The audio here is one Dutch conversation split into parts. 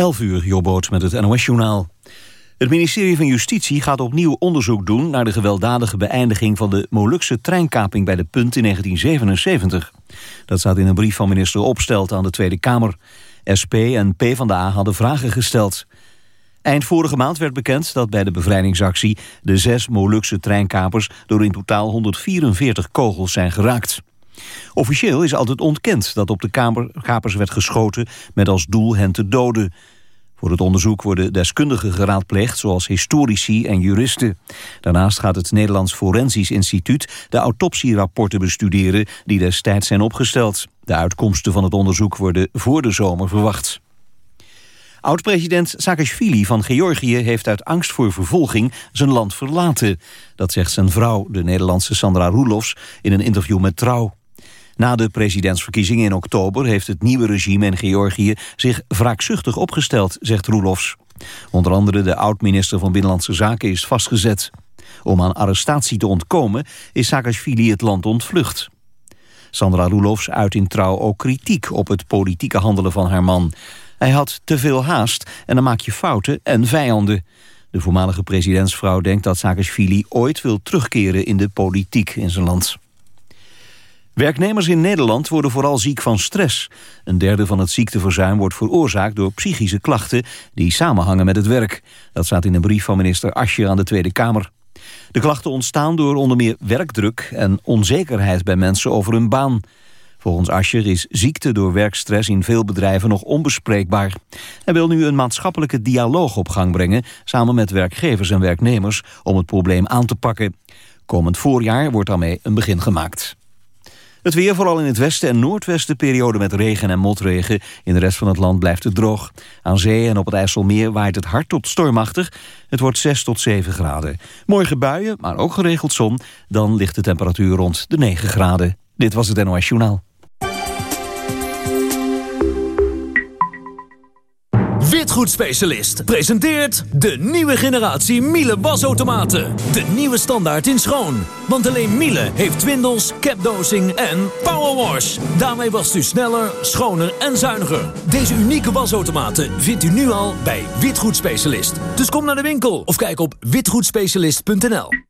11 uur, Jobboot met het NOS-journaal. Het ministerie van Justitie gaat opnieuw onderzoek doen... naar de gewelddadige beëindiging van de Molukse treinkaping bij de Punt in 1977. Dat staat in een brief van minister Opstelt aan de Tweede Kamer. SP en PvdA hadden vragen gesteld. Eind vorige maand werd bekend dat bij de bevrijdingsactie... de zes Molukse treinkapers door in totaal 144 kogels zijn geraakt. Officieel is altijd ontkend dat op de kapers werd geschoten... met als doel hen te doden... Voor het onderzoek worden deskundigen geraadpleegd, zoals historici en juristen. Daarnaast gaat het Nederlands Forensisch Instituut de autopsierapporten bestuderen die destijds zijn opgesteld. De uitkomsten van het onderzoek worden voor de zomer verwacht. Oud-president Saakashvili van Georgië heeft uit angst voor vervolging zijn land verlaten. Dat zegt zijn vrouw, de Nederlandse Sandra Roelofs, in een interview met Trouw. Na de presidentsverkiezingen in oktober heeft het nieuwe regime in Georgië zich wraakzuchtig opgesteld, zegt Roelofs. Onder andere de oud-minister van Binnenlandse Zaken is vastgezet. Om aan arrestatie te ontkomen is Saakashvili het land ontvlucht. Sandra Roelofs uit in trouw ook kritiek op het politieke handelen van haar man. Hij had te veel haast en dan maak je fouten en vijanden. De voormalige presidentsvrouw denkt dat Saakashvili ooit wil terugkeren in de politiek in zijn land. Werknemers in Nederland worden vooral ziek van stress. Een derde van het ziekteverzuim wordt veroorzaakt door psychische klachten... die samenhangen met het werk. Dat staat in een brief van minister Asje aan de Tweede Kamer. De klachten ontstaan door onder meer werkdruk en onzekerheid bij mensen over hun baan. Volgens Ascher is ziekte door werkstress in veel bedrijven nog onbespreekbaar. Hij wil nu een maatschappelijke dialoog op gang brengen... samen met werkgevers en werknemers om het probleem aan te pakken. Komend voorjaar wordt daarmee een begin gemaakt. Het weer, vooral in het westen en noordwesten, periode met regen en motregen. In de rest van het land blijft het droog. Aan zee en op het IJsselmeer waait het hard tot stormachtig. Het wordt 6 tot 7 graden. Morgen buien, maar ook geregeld zon. Dan ligt de temperatuur rond de 9 graden. Dit was het NOS Journaal. Witgoedspecialist presenteert de nieuwe generatie Miele wasautomaten. De nieuwe standaard in schoon. Want alleen Miele heeft twindels, capdosing en powerwash. Daarmee wast u sneller, schoner en zuiniger. Deze unieke wasautomaten vindt u nu al bij Witgoedspecialist. Dus kom naar de winkel of kijk op witgoedspecialist.nl.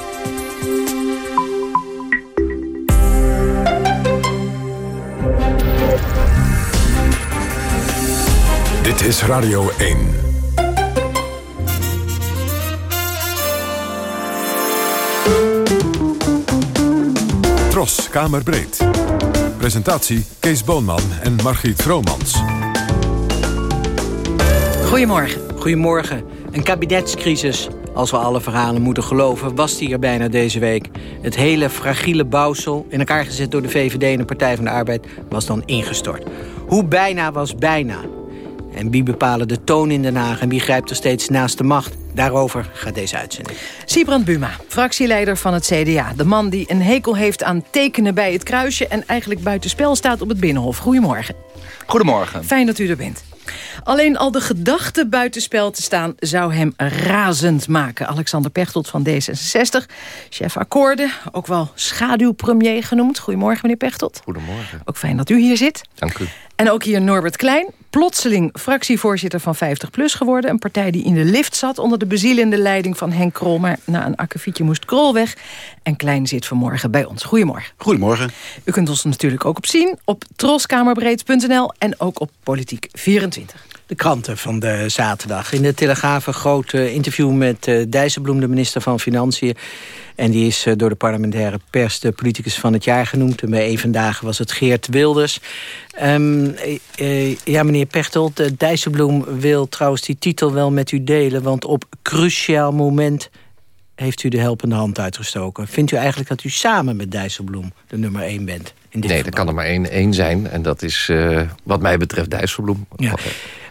Dit is Radio 1. Tros, Kamerbreed. Presentatie Kees Boonman en Margriet Vromans. Goedemorgen. Goedemorgen. Een kabinetscrisis, als we alle verhalen moeten geloven... was die er bijna deze week. Het hele fragiele bouwsel, in elkaar gezet door de VVD en de Partij van de Arbeid... was dan ingestort. Hoe bijna was bijna. En wie bepalen de toon in Den Haag en wie grijpt er steeds naast de macht? Daarover gaat deze uitzending. Siebrand Buma, fractieleider van het CDA. De man die een hekel heeft aan tekenen bij het kruisje... en eigenlijk buitenspel staat op het Binnenhof. Goedemorgen. Goedemorgen. Fijn dat u er bent. Alleen al de gedachte buitenspel te staan zou hem razend maken. Alexander Pechtold van D66, chef akkoorden, ook wel schaduwpremier genoemd. Goedemorgen, meneer Pechtold. Goedemorgen. Ook fijn dat u hier zit. Dank u. En ook hier Norbert Klein, plotseling fractievoorzitter van 50PLUS geworden. Een partij die in de lift zat onder de bezielende leiding van Henk Krol. Maar na een akkefietje moest Krol weg. En Klein zit vanmorgen bij ons. Goedemorgen. Goedemorgen. U kunt ons natuurlijk ook op zien op troskamerbreed.nl en ook op Politiek 24. De kranten van de zaterdag. In de Telegraaf een groot uh, interview met uh, Dijsselbloem, de minister van Financiën. En die is uh, door de parlementaire pers de politicus van het jaar genoemd. En bij vandaag was het Geert Wilders. Um, ja, meneer Pechtold, Dijsselbloem wil trouwens die titel wel met u delen. Want op cruciaal moment heeft u de helpende hand uitgestoken. Vindt u eigenlijk dat u samen met Dijsselbloem de nummer 1 bent? In dit nee, er kan er maar één, één zijn. En dat is uh, wat mij betreft Dijsselbloem. Ja.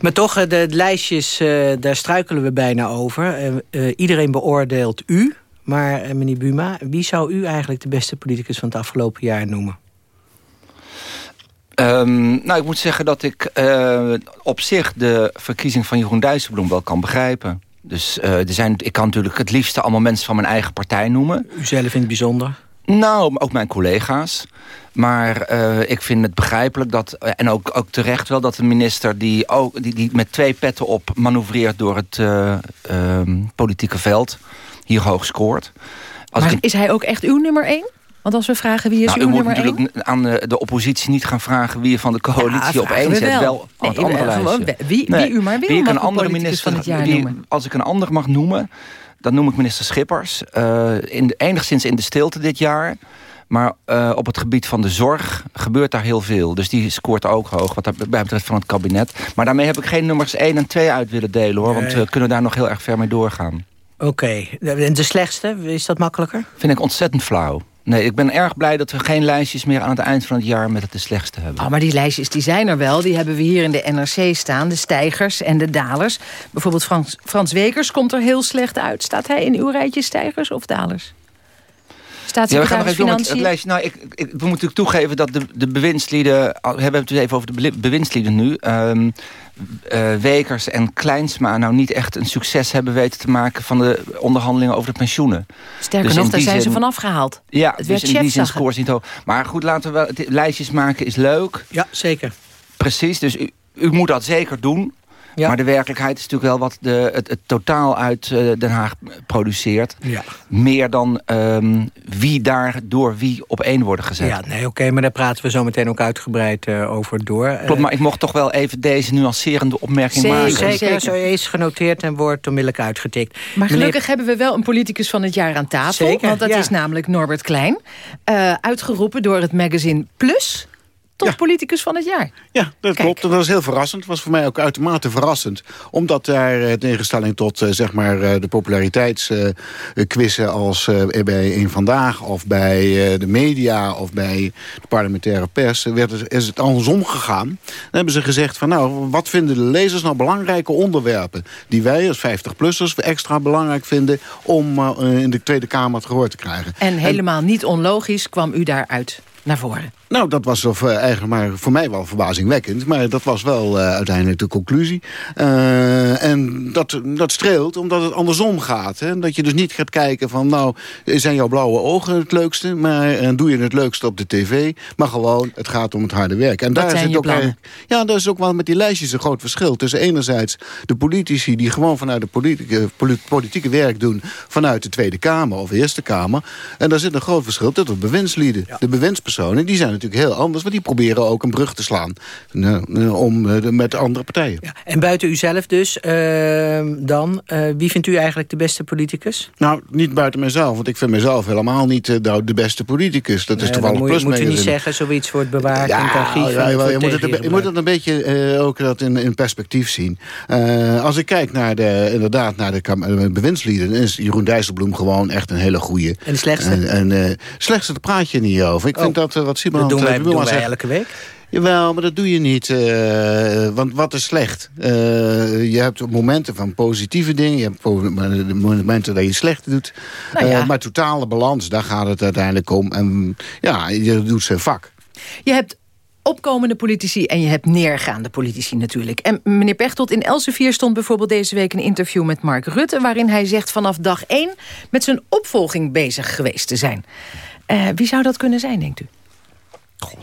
Maar toch, de lijstjes, uh, daar struikelen we bijna over. Uh, iedereen beoordeelt u. Maar meneer Buma, wie zou u eigenlijk de beste politicus van het afgelopen jaar noemen? Um, nou, ik moet zeggen dat ik uh, op zich de verkiezing van Jeroen Dijsselbloem wel kan begrijpen. Dus uh, er zijn, ik kan natuurlijk het liefste allemaal mensen van mijn eigen partij noemen. U zelf in het bijzonder? Nou, ook mijn collega's. Maar uh, ik vind het begrijpelijk dat, en ook, ook terecht wel... dat een minister die, ook, die, die met twee petten op manoeuvreert... door het uh, politieke veld hier hoog scoort. Als maar ik... is hij ook echt uw nummer één? Want als we vragen wie is nou, uw nummer één? U moet natuurlijk aan de, de, oppositie niet gaan vragen... wie je van de coalitie ja, op één zet. Wel, wel nee, het andere lijstje. Wie, wie u maar wil, wie een andere minister van het jaar wie, noemen. Als ik een ander mag noemen, dan noem ik minister Schippers. In de, enigszins in de stilte dit jaar... Maar uh, op het gebied van de zorg gebeurt daar heel veel. Dus die scoort ook hoog, wat bij betreft van het kabinet. Maar daarmee heb ik geen nummers 1 en 2 uit willen delen, hoor. Want we kunnen daar nog heel erg ver mee doorgaan. Oké. Okay. En de slechtste, is dat makkelijker? Vind ik ontzettend flauw. Nee, ik ben erg blij dat we geen lijstjes meer aan het eind van het jaar met het de slechtste hebben. Oh, maar die lijstjes die zijn er wel. Die hebben we hier in de NRC staan. De stijgers en de dalers. Bijvoorbeeld Frans, Frans Wekers komt er heel slecht uit. Staat hij in uw rijtje stijgers of dalers? Ja, we gaan nog even het lijstje. Nou, ik, ik, we moeten natuurlijk toegeven dat de, de bewindslieden... We hebben het dus even over de bewindslieden nu. Um, uh, Wekers en Kleinsma nou niet echt een succes hebben weten te maken... van de onderhandelingen over de pensioenen. Sterker dus nog, daar zijn ze vanaf gehaald. Ja, het dus in die zin scores niet hoog. Maar goed, laten we wel... lijstjes maken is leuk. Ja, zeker. Precies, dus u, u moet dat zeker doen. Ja. Maar de werkelijkheid is natuurlijk wel wat de, het, het totaal uit uh, Den Haag produceert. Ja. Meer dan um, wie daar door wie op één worden gezet. Ja, nee, oké, okay, maar daar praten we zo meteen ook uitgebreid uh, over door. Klopt, maar ik mocht toch wel even deze nuancerende opmerking zeker, maken. Zeker, zeker, zo is genoteerd en wordt onmiddellijk uitgetikt. Maar gelukkig hebben we wel een politicus van het jaar aan tafel. Zeker, want dat ja. is namelijk Norbert Klein. Uh, uitgeroepen door het magazine Plus tot politicus van het jaar. Ja, dat Kijk. klopt. Dat was heel verrassend. was voor mij ook uitermate verrassend. Omdat daar, in tegenstelling tot uh, zeg maar, uh, de populariteitsquizzen... Als bij Eén Vandaag of bij de media of bij de parlementaire pers... Werd het, is het andersom gegaan. Dan hebben ze gezegd van nou, wat vinden de lezers nou belangrijke onderwerpen... die wij als 50-plussers extra belangrijk vinden... om in de Tweede Kamer het gehoor te krijgen. En helemaal en, niet onlogisch kwam u daaruit naar voren. Nou, dat was of, uh, eigenlijk maar voor mij wel verbazingwekkend. Maar dat was wel uh, uiteindelijk de conclusie. Uh, en dat, dat streelt omdat het andersom gaat. Hè? Dat je dus niet gaat kijken van... nou, zijn jouw blauwe ogen het leukste? Maar doe je het leukste op de tv? Maar gewoon, het gaat om het harde werk. En daar zit ook plannen? Ja, dat is ook wel met die lijstjes een groot verschil. Tussen enerzijds de politici die gewoon vanuit de politieke, politieke werk doen... vanuit de Tweede Kamer of Eerste Kamer. En daar zit een groot verschil tussen de bewindslieden. Ja. De bewindspersonen, die zijn natuurlijk heel anders... want die proberen ook een brug te slaan uh, om, uh, met andere partijen. Ja, en buiten u zelf dus, uh, dan, wie vindt u eigenlijk de beste politicus? Nou, niet buiten mezelf, want ik vind mezelf helemaal niet de, de beste politicus. Dat is toevallig plus Moet u niet zeggen, zoiets wordt bewaard in het archief? Je, moet het, je moet het een beetje ook dat in, in perspectief zien. als ik kijk naar de, inderdaad naar de bewindslieden... is Jeroen Dijsselbloem gewoon echt een hele goede. En de slechtste? En, slechtste daar praat je niet over. Ik oh. vind dat wat Simon... Dat doen wij, doen wij elke week. Jawel, maar dat doe je niet. Uh, want wat is slecht? Uh, je hebt momenten van positieve dingen. Je hebt momenten dat je slecht doet. Nou ja. uh, maar totale balans, daar gaat het uiteindelijk om. En ja, je doet zijn vak. Je hebt opkomende politici en je hebt neergaande politici natuurlijk. En meneer Pechtold, in Elsevier stond bijvoorbeeld deze week een interview met Mark Rutte... waarin hij zegt vanaf dag één met zijn opvolging bezig geweest te zijn. wie zou dat kunnen zijn, denkt u?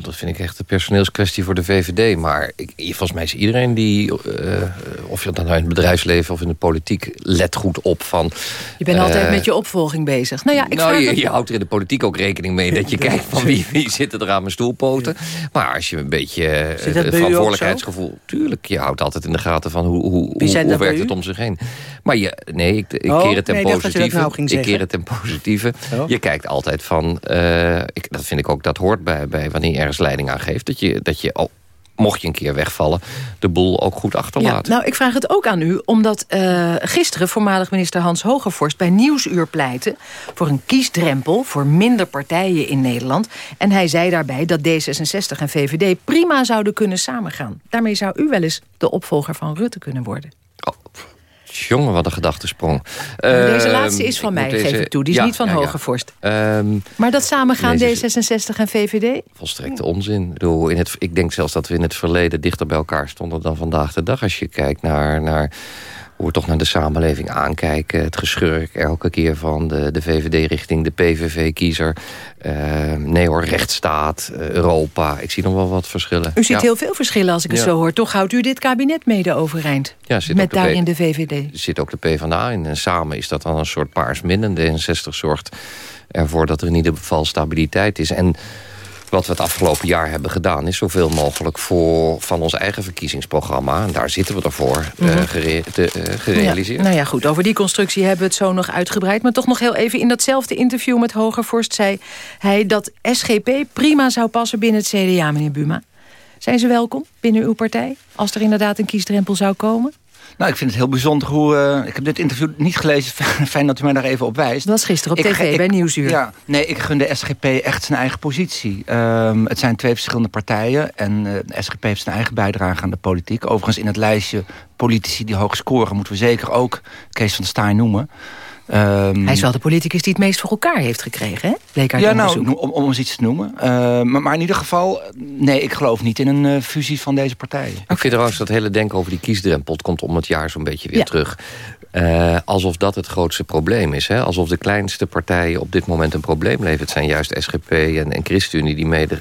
Dat vind ik echt een personeelskwestie voor de VVD. Maar ik, volgens mij is iedereen die, uh, of je dat nou in het bedrijfsleven of in de politiek, let goed op van... Je bent uh, altijd met je opvolging bezig. Nou, ja, ik nou je, het... je, houdt er in de politiek ook rekening mee dat je kijkt van wie, wie zit er aan mijn stoelpoten. Maar als je een beetje uh, verantwoordelijkheidsgevoel... Tuurlijk, je houdt altijd in de gaten van hoe, hoe, hoe, hoe werkt het om zich heen. Maar je, nee, ik, ik oh, keer het ten nee, positieve. Nou ik keer het ten positieve. Oh. Je kijkt altijd van, uh, ik, dat vind ik ook, dat hoort bij, bij wanneer ergens leiding aan geeft. Dat je, dat je al, mocht je een keer wegvallen, de boel ook goed achterlaat. Ja, nou, ik vraag het ook aan u, omdat uh, gisteren voormalig minister Hans Hogevorst bij Nieuwsuur pleitte voor een kiesdrempel voor minder partijen in Nederland. En hij zei daarbij dat D66 en VVD prima zouden kunnen samengaan. Daarmee zou u wel eens de opvolger van Rutte kunnen worden. Jongen, wat een gedachtesprong. Deze ehm, laatste is van mij, geef ik toe. Die is niet van ja, Hogevorst. Ehm, maar dat samengaan D66 en VVD? Volstrekte onzin. Ik, bedoel, in het, ik denk zelfs dat we in het verleden dichter bij elkaar stonden... dan vandaag de dag. Als je kijkt naar, naar hoe we toch naar de samenleving aankijken. Het geschurk elke keer van de, de VVD richting de PVV-kiezer. Uh, eh, nee hoor, rechtsstaat, eh, Europa. Ik zie nog wel wat verschillen. U ziet heel veel verschillen als ik het zo hoor. Toch houdt u dit kabinet mede overeind. Ja, zit met daarin de, de VVD. Er zit ook de PvdA in. En samen is dat dan een soort paars min. D66 zorgt ervoor dat er in ieder geval stabiliteit is. En wat we het afgelopen jaar hebben gedaan... is zoveel mogelijk voor, van ons eigen verkiezingsprogramma... en daar zitten we ervoor, mm -hmm. te, uh, gerealiseerd. nou ja, goed, over die constructie hebben we het zo nog uitgebreid. Maar toch nog heel even in datzelfde interview met Hogervorst... zei hij dat SGP prima zou passen binnen het CDA, meneer Buma. Zijn ze welkom binnen uw partij, als er inderdaad een kiesdrempel zou komen? Nou, ik vind het heel bijzonder hoe... Uh, ik heb dit interview niet gelezen. Fijn dat u mij daar even op wijst. Dat was gisteren op tv bij Nieuwsuur. Ja, nee, ik gun de SGP echt zijn eigen positie. Um, het zijn twee verschillende partijen. En uh, de SGP heeft zijn eigen bijdrage aan de politiek. Overigens in het lijstje politici die hoog scoren... moeten we zeker ook Kees van der Staaij noemen. Um, Hij is wel de politicus die het meest voor elkaar heeft gekregen, hè? Bleek uit ja, nou, om, om eens iets te noemen. Uh, maar, maar, in ieder geval, nee, ik geloof niet in een uh, fusie van deze partijen. Okay. Ik vind trouwens dat hele denken over die kiesdrempel... komt om het jaar zo'n beetje weer ja. terug. Uh, alsof dat het grootste probleem is. Hè? Alsof de kleinste partijen op dit moment een probleem leveren. Het zijn juist SGP en, en ChristenUnie die mede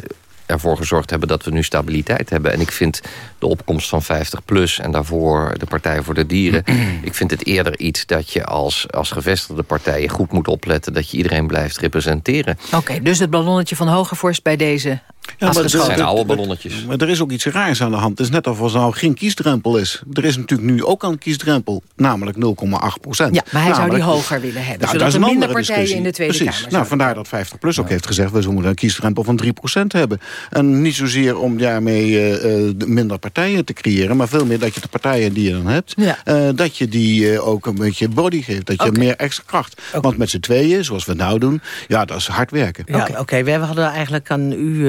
ervoor gezorgd hebben dat we nu stabiliteit hebben. En ik vind de opkomst van 50PLUS en daarvoor de Partij voor de Dieren... ik vind het eerder iets dat je als, als gevestigde partijen goed moet opletten... dat je iedereen blijft representeren. Oké, dus het ballonnetje van Hogevorst bij deze ja, maar het zijn oude ballonnetjes. Maar er is ook iets raars aan de hand. Het is net alsof er nou geen kiesdrempel is. Er is natuurlijk nu ook al een kiesdrempel, namelijk 0,8 procent. Ja, maar hij zou die hoger willen hebben. Nou, zodat er minder partijen discussie. in de Tweede Precies. Kamer Nou, vandaar dat 50PLUS ook heeft gezegd... we moeten een kiesdrempel van 3 procent hebben. En niet zozeer om daarmee uh, minder partijen te creëren... maar veel meer dat je de partijen die je dan hebt... Ja. Uh, dat je die uh, ook een beetje body geeft. Dat je okay. meer extra kracht. Okay. Want met z'n tweeën, zoals we nou doen... ja, dat is hard werken. Oké, okay, okay. we hadden eigenlijk aan u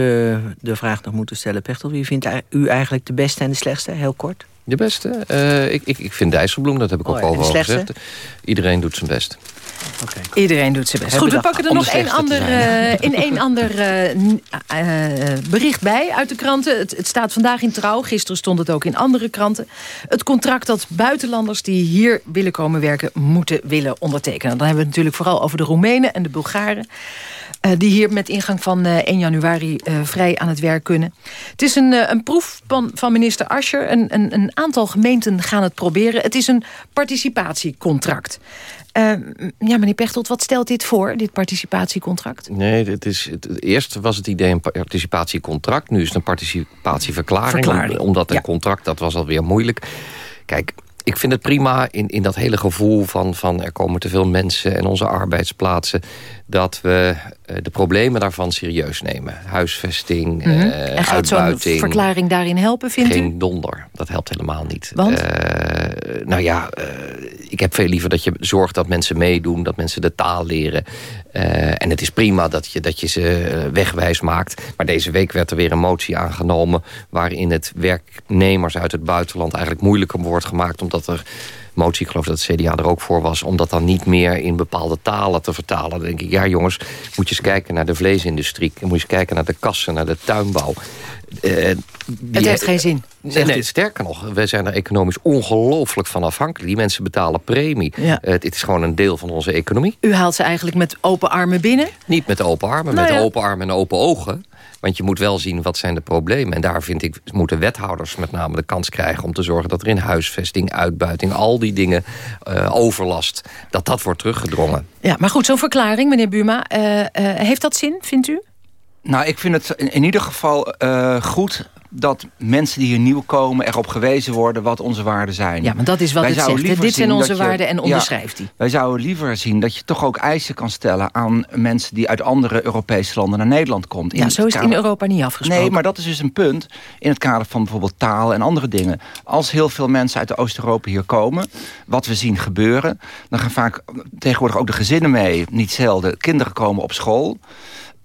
de vraag nog moeten stellen. Pechtel, wie vindt u eigenlijk de beste en de slechtste? Heel kort. De beste? Uh, ik, ik, ik vind Dijsselbloem, dat heb ik ook oh, al over gezegd. Iedereen doet zijn best. Okay. Iedereen doet zijn best. Goed, we pakken er nog één ander, uh, in één ander uh, uh, bericht bij uit de kranten. Het, het, staat vandaag in Trouw. Gisteren stond het ook in andere kranten. Het contract dat buitenlanders die hier willen komen werken... moeten willen ondertekenen. Dan hebben we het natuurlijk vooral over de Roemenen en de Bulgaren. Uh, die hier met ingang van uh, 1 januari uh, vrij aan het werk kunnen. Het is een, een proef van, van minister Ascher. Een, een, een, aantal gemeenten gaan het proberen. Het is een participatiecontract. ja, meneer Pechtold, wat stelt dit voor, dit participatiecontract? Nee, het is, het, eerst was het idee een participatiecontract. Nu is het een participatieverklaring. Verklaring. Omdat een ja. contract, dat was alweer moeilijk. Kijk, ik vind het prima in, in dat hele gevoel van, van er komen te veel mensen en onze arbeidsplaatsen dat we de problemen daarvan serieus nemen. Huisvesting, mm -hmm. En gaat zo'n verklaring daarin helpen, vindt Geen u? Geen donder, dat helpt helemaal niet. Want? Uh, nou ja, ik heb veel liever dat je zorgt dat mensen meedoen... dat mensen de taal leren. en het is prima dat je, dat je ze wegwijs maakt. Maar deze week werd er weer een motie aangenomen... waarin het werknemers uit het buitenland eigenlijk moeilijker wordt gemaakt... omdat er motie, ik geloof dat het CDA er ook voor was... om dat dan niet meer in bepaalde talen te vertalen. Dan denk ik, ja jongens, moet je eens kijken naar de vleesindustrie. Moet je eens kijken naar de kassen, naar de tuinbouw. Uh, het heeft geen zin. Nee, nee, sterker nog, wij zijn er economisch ongelooflijk van afhankelijk. Die mensen betalen premie. Ja. Uh, het is gewoon een deel van onze economie. U haalt ze eigenlijk met open armen binnen? Niet met open armen, nou met ja. open armen en open ogen. Want je moet wel zien wat zijn de problemen. En daar vind ik, moeten wethouders met name de kans krijgen... om te zorgen dat er in huisvesting, uitbuiting, al die dingen, uh, overlast... dat dat wordt teruggedrongen. Ja, maar goed, zo'n verklaring, meneer Buma, uh, uh, heeft dat zin, vindt u? Nou, ik vind het in, in ieder geval goed dat mensen die hier nieuw komen erop gewezen worden wat onze waarden zijn. Ja, maar dat is wat wij het zegt. Dit zijn onze waarden en onderschrijft die. Wij zouden liever zien dat je toch ook eisen kan stellen... aan mensen die uit andere Europese landen naar Nederland komen. Ja, zo is het in Europa niet afgesproken. Nee, maar dat is dus een punt in het kader van bijvoorbeeld taal en andere dingen. Als heel veel mensen uit Oost-Europa hier komen... wat we zien gebeuren... dan gaan vaak tegenwoordig ook de gezinnen mee, niet zelden. Kinderen komen op school...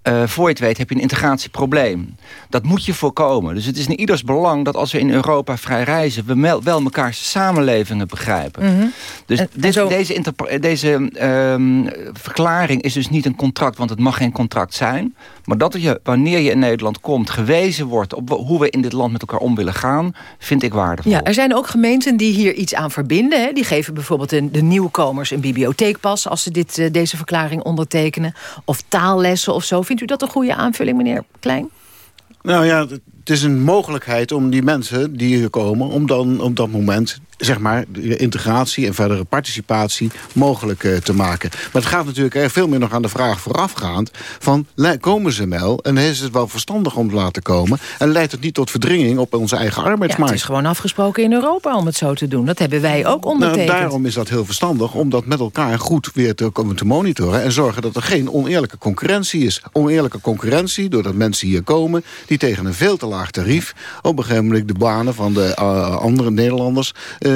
uh, voor je het weet heb je een integratieprobleem. Dat moet je voorkomen. Dus het is in ieders belang dat als we in Europa vrij reizen... we wel elkaar samenlevingen begrijpen. Mhm. Dus deze, deze, deze uh, verklaring is dus niet een contract... want het mag geen contract zijn. Maar dat je, wanneer je in Nederland komt, gewezen wordt... op hoe we in dit land met elkaar om willen gaan... vind ik waardevol. Ja, er zijn ook gemeenten die hier iets aan verbinden. Hè? Die geven bijvoorbeeld de nieuwkomers een bibliotheekpas... als ze dit, uh, deze verklaring ondertekenen. Of taallessen of zo. Vindt u dat een goede aanvulling, meneer Klein? Nou ja, het is een mogelijkheid om die mensen die hier komen... om dan op dat moment zeg maar, de integratie en verdere participatie mogelijk uh, te maken. Maar het gaat natuurlijk er veel meer nog aan de vraag voorafgaand... van komen ze wel en is het wel verstandig om te laten komen... en leidt het niet tot verdringing op onze eigen arbeidsmarkt? Ja, het is gewoon afgesproken in Europa om het zo te doen. Dat hebben wij ook nou, ondertekend. Nou, daarom is dat heel verstandig om dat met elkaar goed weer te, te monitoren... en zorgen dat er geen oneerlijke concurrentie is. Oneerlijke concurrentie doordat mensen hier komen... die tegen een veel te laag tarief op een gegeven moment de banen van de uh, andere Nederlanders... Uh,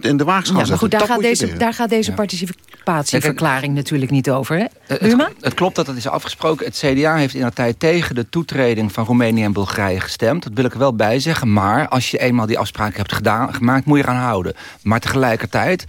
in de waagschaal ja, maar goed, daar gaat, deze, daar gaat deze participatieverklaring natuurlijk niet over. Hè? Het, het, klopt dat het is afgesproken. Het CDA heeft in de tijd tegen de toetreding van Roemenië en Bulgarije gestemd. Dat wil ik er wel bij zeggen. Maar als je eenmaal die afspraken hebt gedaan, gemaakt, moet je eraan houden. Maar tegelijkertijd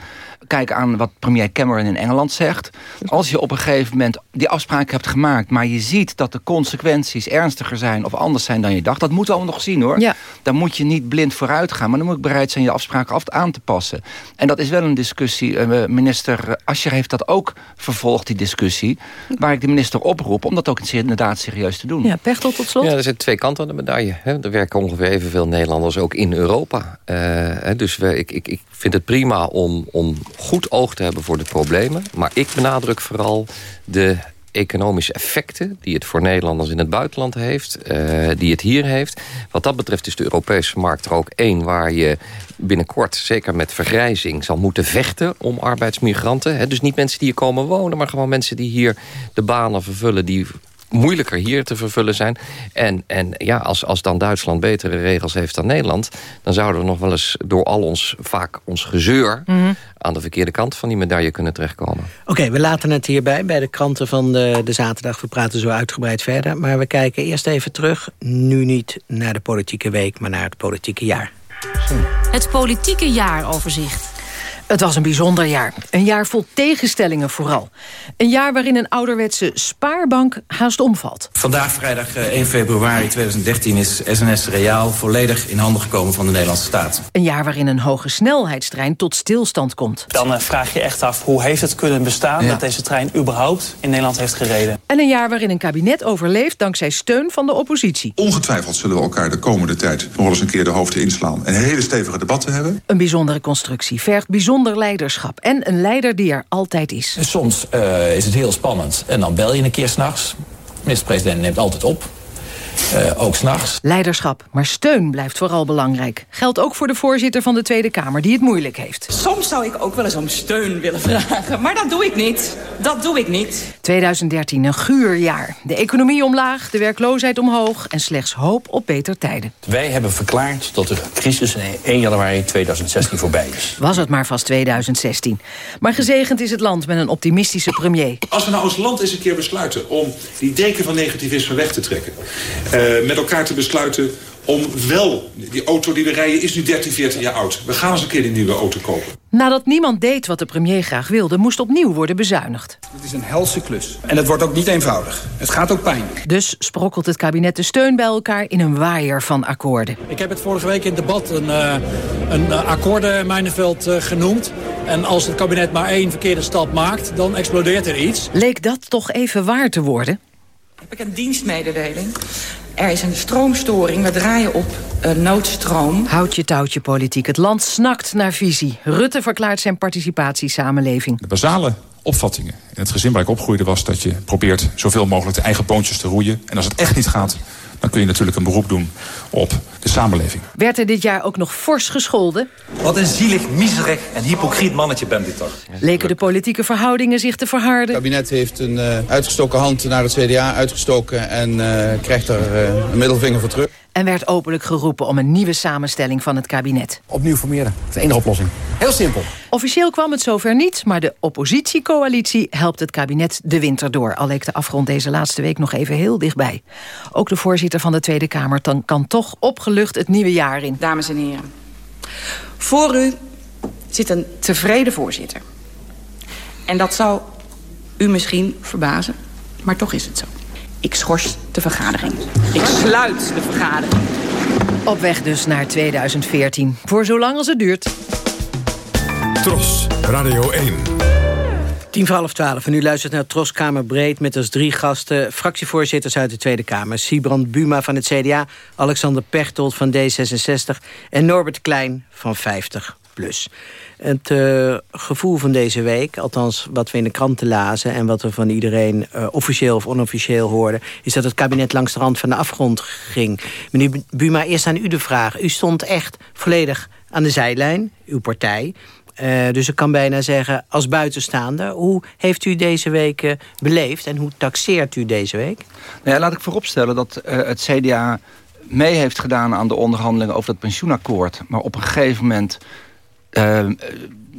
Kijk aan wat premier Cameron in Engeland zegt. Als je op een gegeven moment die afspraak hebt gemaakt... maar je ziet dat de consequenties ernstiger zijn of anders zijn dan je dacht... dat moeten we allemaal nog zien hoor. Ja. Dan moet je niet blind vooruit gaan... maar dan moet ik bereid zijn je afspraken af aan te passen. En dat is wel een discussie. Uh, minister Ascher heeft dat ook vervolgd, die discussie... waar ik de minister oproep om dat ook inderdaad serieus te doen. Ja, Pechtel tot slot. Ja, er zijn twee kanten aan de medaille. Hè. Er werken ongeveer evenveel Nederlanders ook in Europa. Uh, dus we, ik, ik, ik vind het prima om, om goed oog te hebben voor de problemen. Maar ik benadruk vooral de economische effecten die het voor Nederlanders in het buitenland heeft, uh, die het hier heeft. Wat dat betreft is de Europese markt er ook één waar je binnenkort, zeker met vergrijzing, zal moeten vechten om arbeidsmigranten. Dus niet mensen die hier komen wonen, maar gewoon mensen die hier de banen vervullen die moeilijker hier te vervullen zijn. En, en ja, als, als dan Duitsland betere regels heeft dan Nederland... dan zouden we nog wel eens door al ons, vaak ons gezeur... Mhm. aan de verkeerde kant van die medaille kunnen terechtkomen. Oké, we laten het hierbij bij de kranten van de, de zaterdag. We praten zo uitgebreid verder. Maar we kijken eerst even terug. Nu niet naar de politieke week, maar naar het politieke jaar. Het politieke jaaroverzicht. Het was een bijzonder jaar. Een jaar vol tegenstellingen vooral. Een jaar waarin een ouderwetse spaarbank haast omvalt. Vandaag, vrijdag 1 eh, februari 2013, is SNS Reaal volledig in handen gekomen van de Nederlandse staat. Een jaar waarin een hoge snelheidstrein tot stilstand komt. Dan uh, vraag je echt af, hoe heeft het kunnen bestaan... dat deze trein überhaupt in Nederland heeft gereden? En een jaar waarin een kabinet overleeft dankzij steun van de oppositie. Ongetwijfeld zullen we elkaar de komende tijd nog eens een keer de hoofden inslaan... en hele stevige debatten hebben. Een bijzondere constructie vergt bijzonder leiderschap. En een leider die er altijd is. Soms uh, is het heel spannend en dan bel je een keer s'nachts. Minister-president neemt altijd op. Uh, ook s'nachts. Leiderschap, maar steun blijft vooral belangrijk. Geldt ook voor de voorzitter van de Tweede Kamer, die het moeilijk heeft. Soms zou ik ook wel eens om steun willen vragen, maar dat doe ik niet. Dat doe ik niet. 2013, een guur jaar. De economie omlaag, de werkloosheid omhoog... en slechts hoop op beter tijden. Wij hebben verklaard dat de crisis in 1 januari 2016 voorbij is. Was het maar vast 2016. Maar gezegend is het land met een optimistische premier. Als we nou als land eens een keer besluiten... om die deken van negativisme weg te trekken... Uh, met elkaar te besluiten om wel... Die auto die we rijden is nu 13, 14 jaar oud. We gaan eens een keer die nieuwe auto kopen. Nadat niemand deed wat de premier graag wilde... moest opnieuw worden bezuinigd. Het is een helse klus. En het wordt ook niet eenvoudig. Het gaat ook pijn. Dus sprokkelt het kabinet de steun bij elkaar... in een waaier van akkoorden. Ik heb het vorige week in het debat een, uh, een uh, akkoordenmijnenveld uh, genoemd. En als het kabinet maar één verkeerde stap maakt... dan explodeert er iets. Leek dat toch even waar te worden? Heb ik een dienstmededeling. Er is een stroomstoring, we draaien op uh, noodstroom. Houd je touwtje politiek. Het land snakt naar visie. Rutte verklaart zijn participatiesamenleving. De basale opvattingen in het gezin waar ik opgroeide was... dat je probeert zoveel mogelijk de eigen poontjes te roeien. En als het echt niet gaat, dan kun je natuurlijk een beroep doen op de samenleving. Werd er dit jaar ook nog fors gescholden? Wat een zielig, miserig en hypocriet mannetje bent u toch. Leken de politieke verhoudingen zich te verharden? Het kabinet heeft een uh, uitgestoken hand naar het CDA uitgestoken... en uh, krijgt er uh, een middelvinger voor terug. En werd openlijk geroepen om een nieuwe samenstelling van het kabinet. Opnieuw formeren. Dat is de enige oplossing. Heel simpel. Officieel kwam het zover niet, maar de oppositiecoalitie helpt het kabinet de winter door. Al leek de afgrond deze laatste week nog even heel dichtbij. Ook de voorzitter van de Tweede Kamer kan toch opgelucht het nieuwe jaar in. Dames en heren, voor u zit een tevreden voorzitter. En dat zou u misschien verbazen, maar toch is het zo. Ik schors de vergadering. Ik sluit de vergadering. Op weg dus naar 2014. Voor zolang als het duurt. Tros, Radio 1. Tien voor half twaalf. En u luistert naar Troskamer Breed met als drie gasten... fractievoorzitters uit de Tweede Kamer. Sibrand Buma van het CDA, Alexander Pechtold van D66... en Norbert Klein van 50 plus. Het uh, gevoel van deze week, althans wat we in de kranten lazen... en wat we van iedereen uh, officieel of onofficieel hoorden... is dat het kabinet langs de rand van de afgrond ging. Meneer Buma, eerst aan u de vraag. U stond echt volledig aan de zijlijn, uw partij... Uh, dus ik kan bijna zeggen, als buitenstaander... hoe heeft u deze week beleefd en hoe taxeert u deze week? Nou ja, laat ik vooropstellen dat het CDA mee heeft gedaan aan de onderhandelingen over dat pensioenakkoord. Maar op een gegeven moment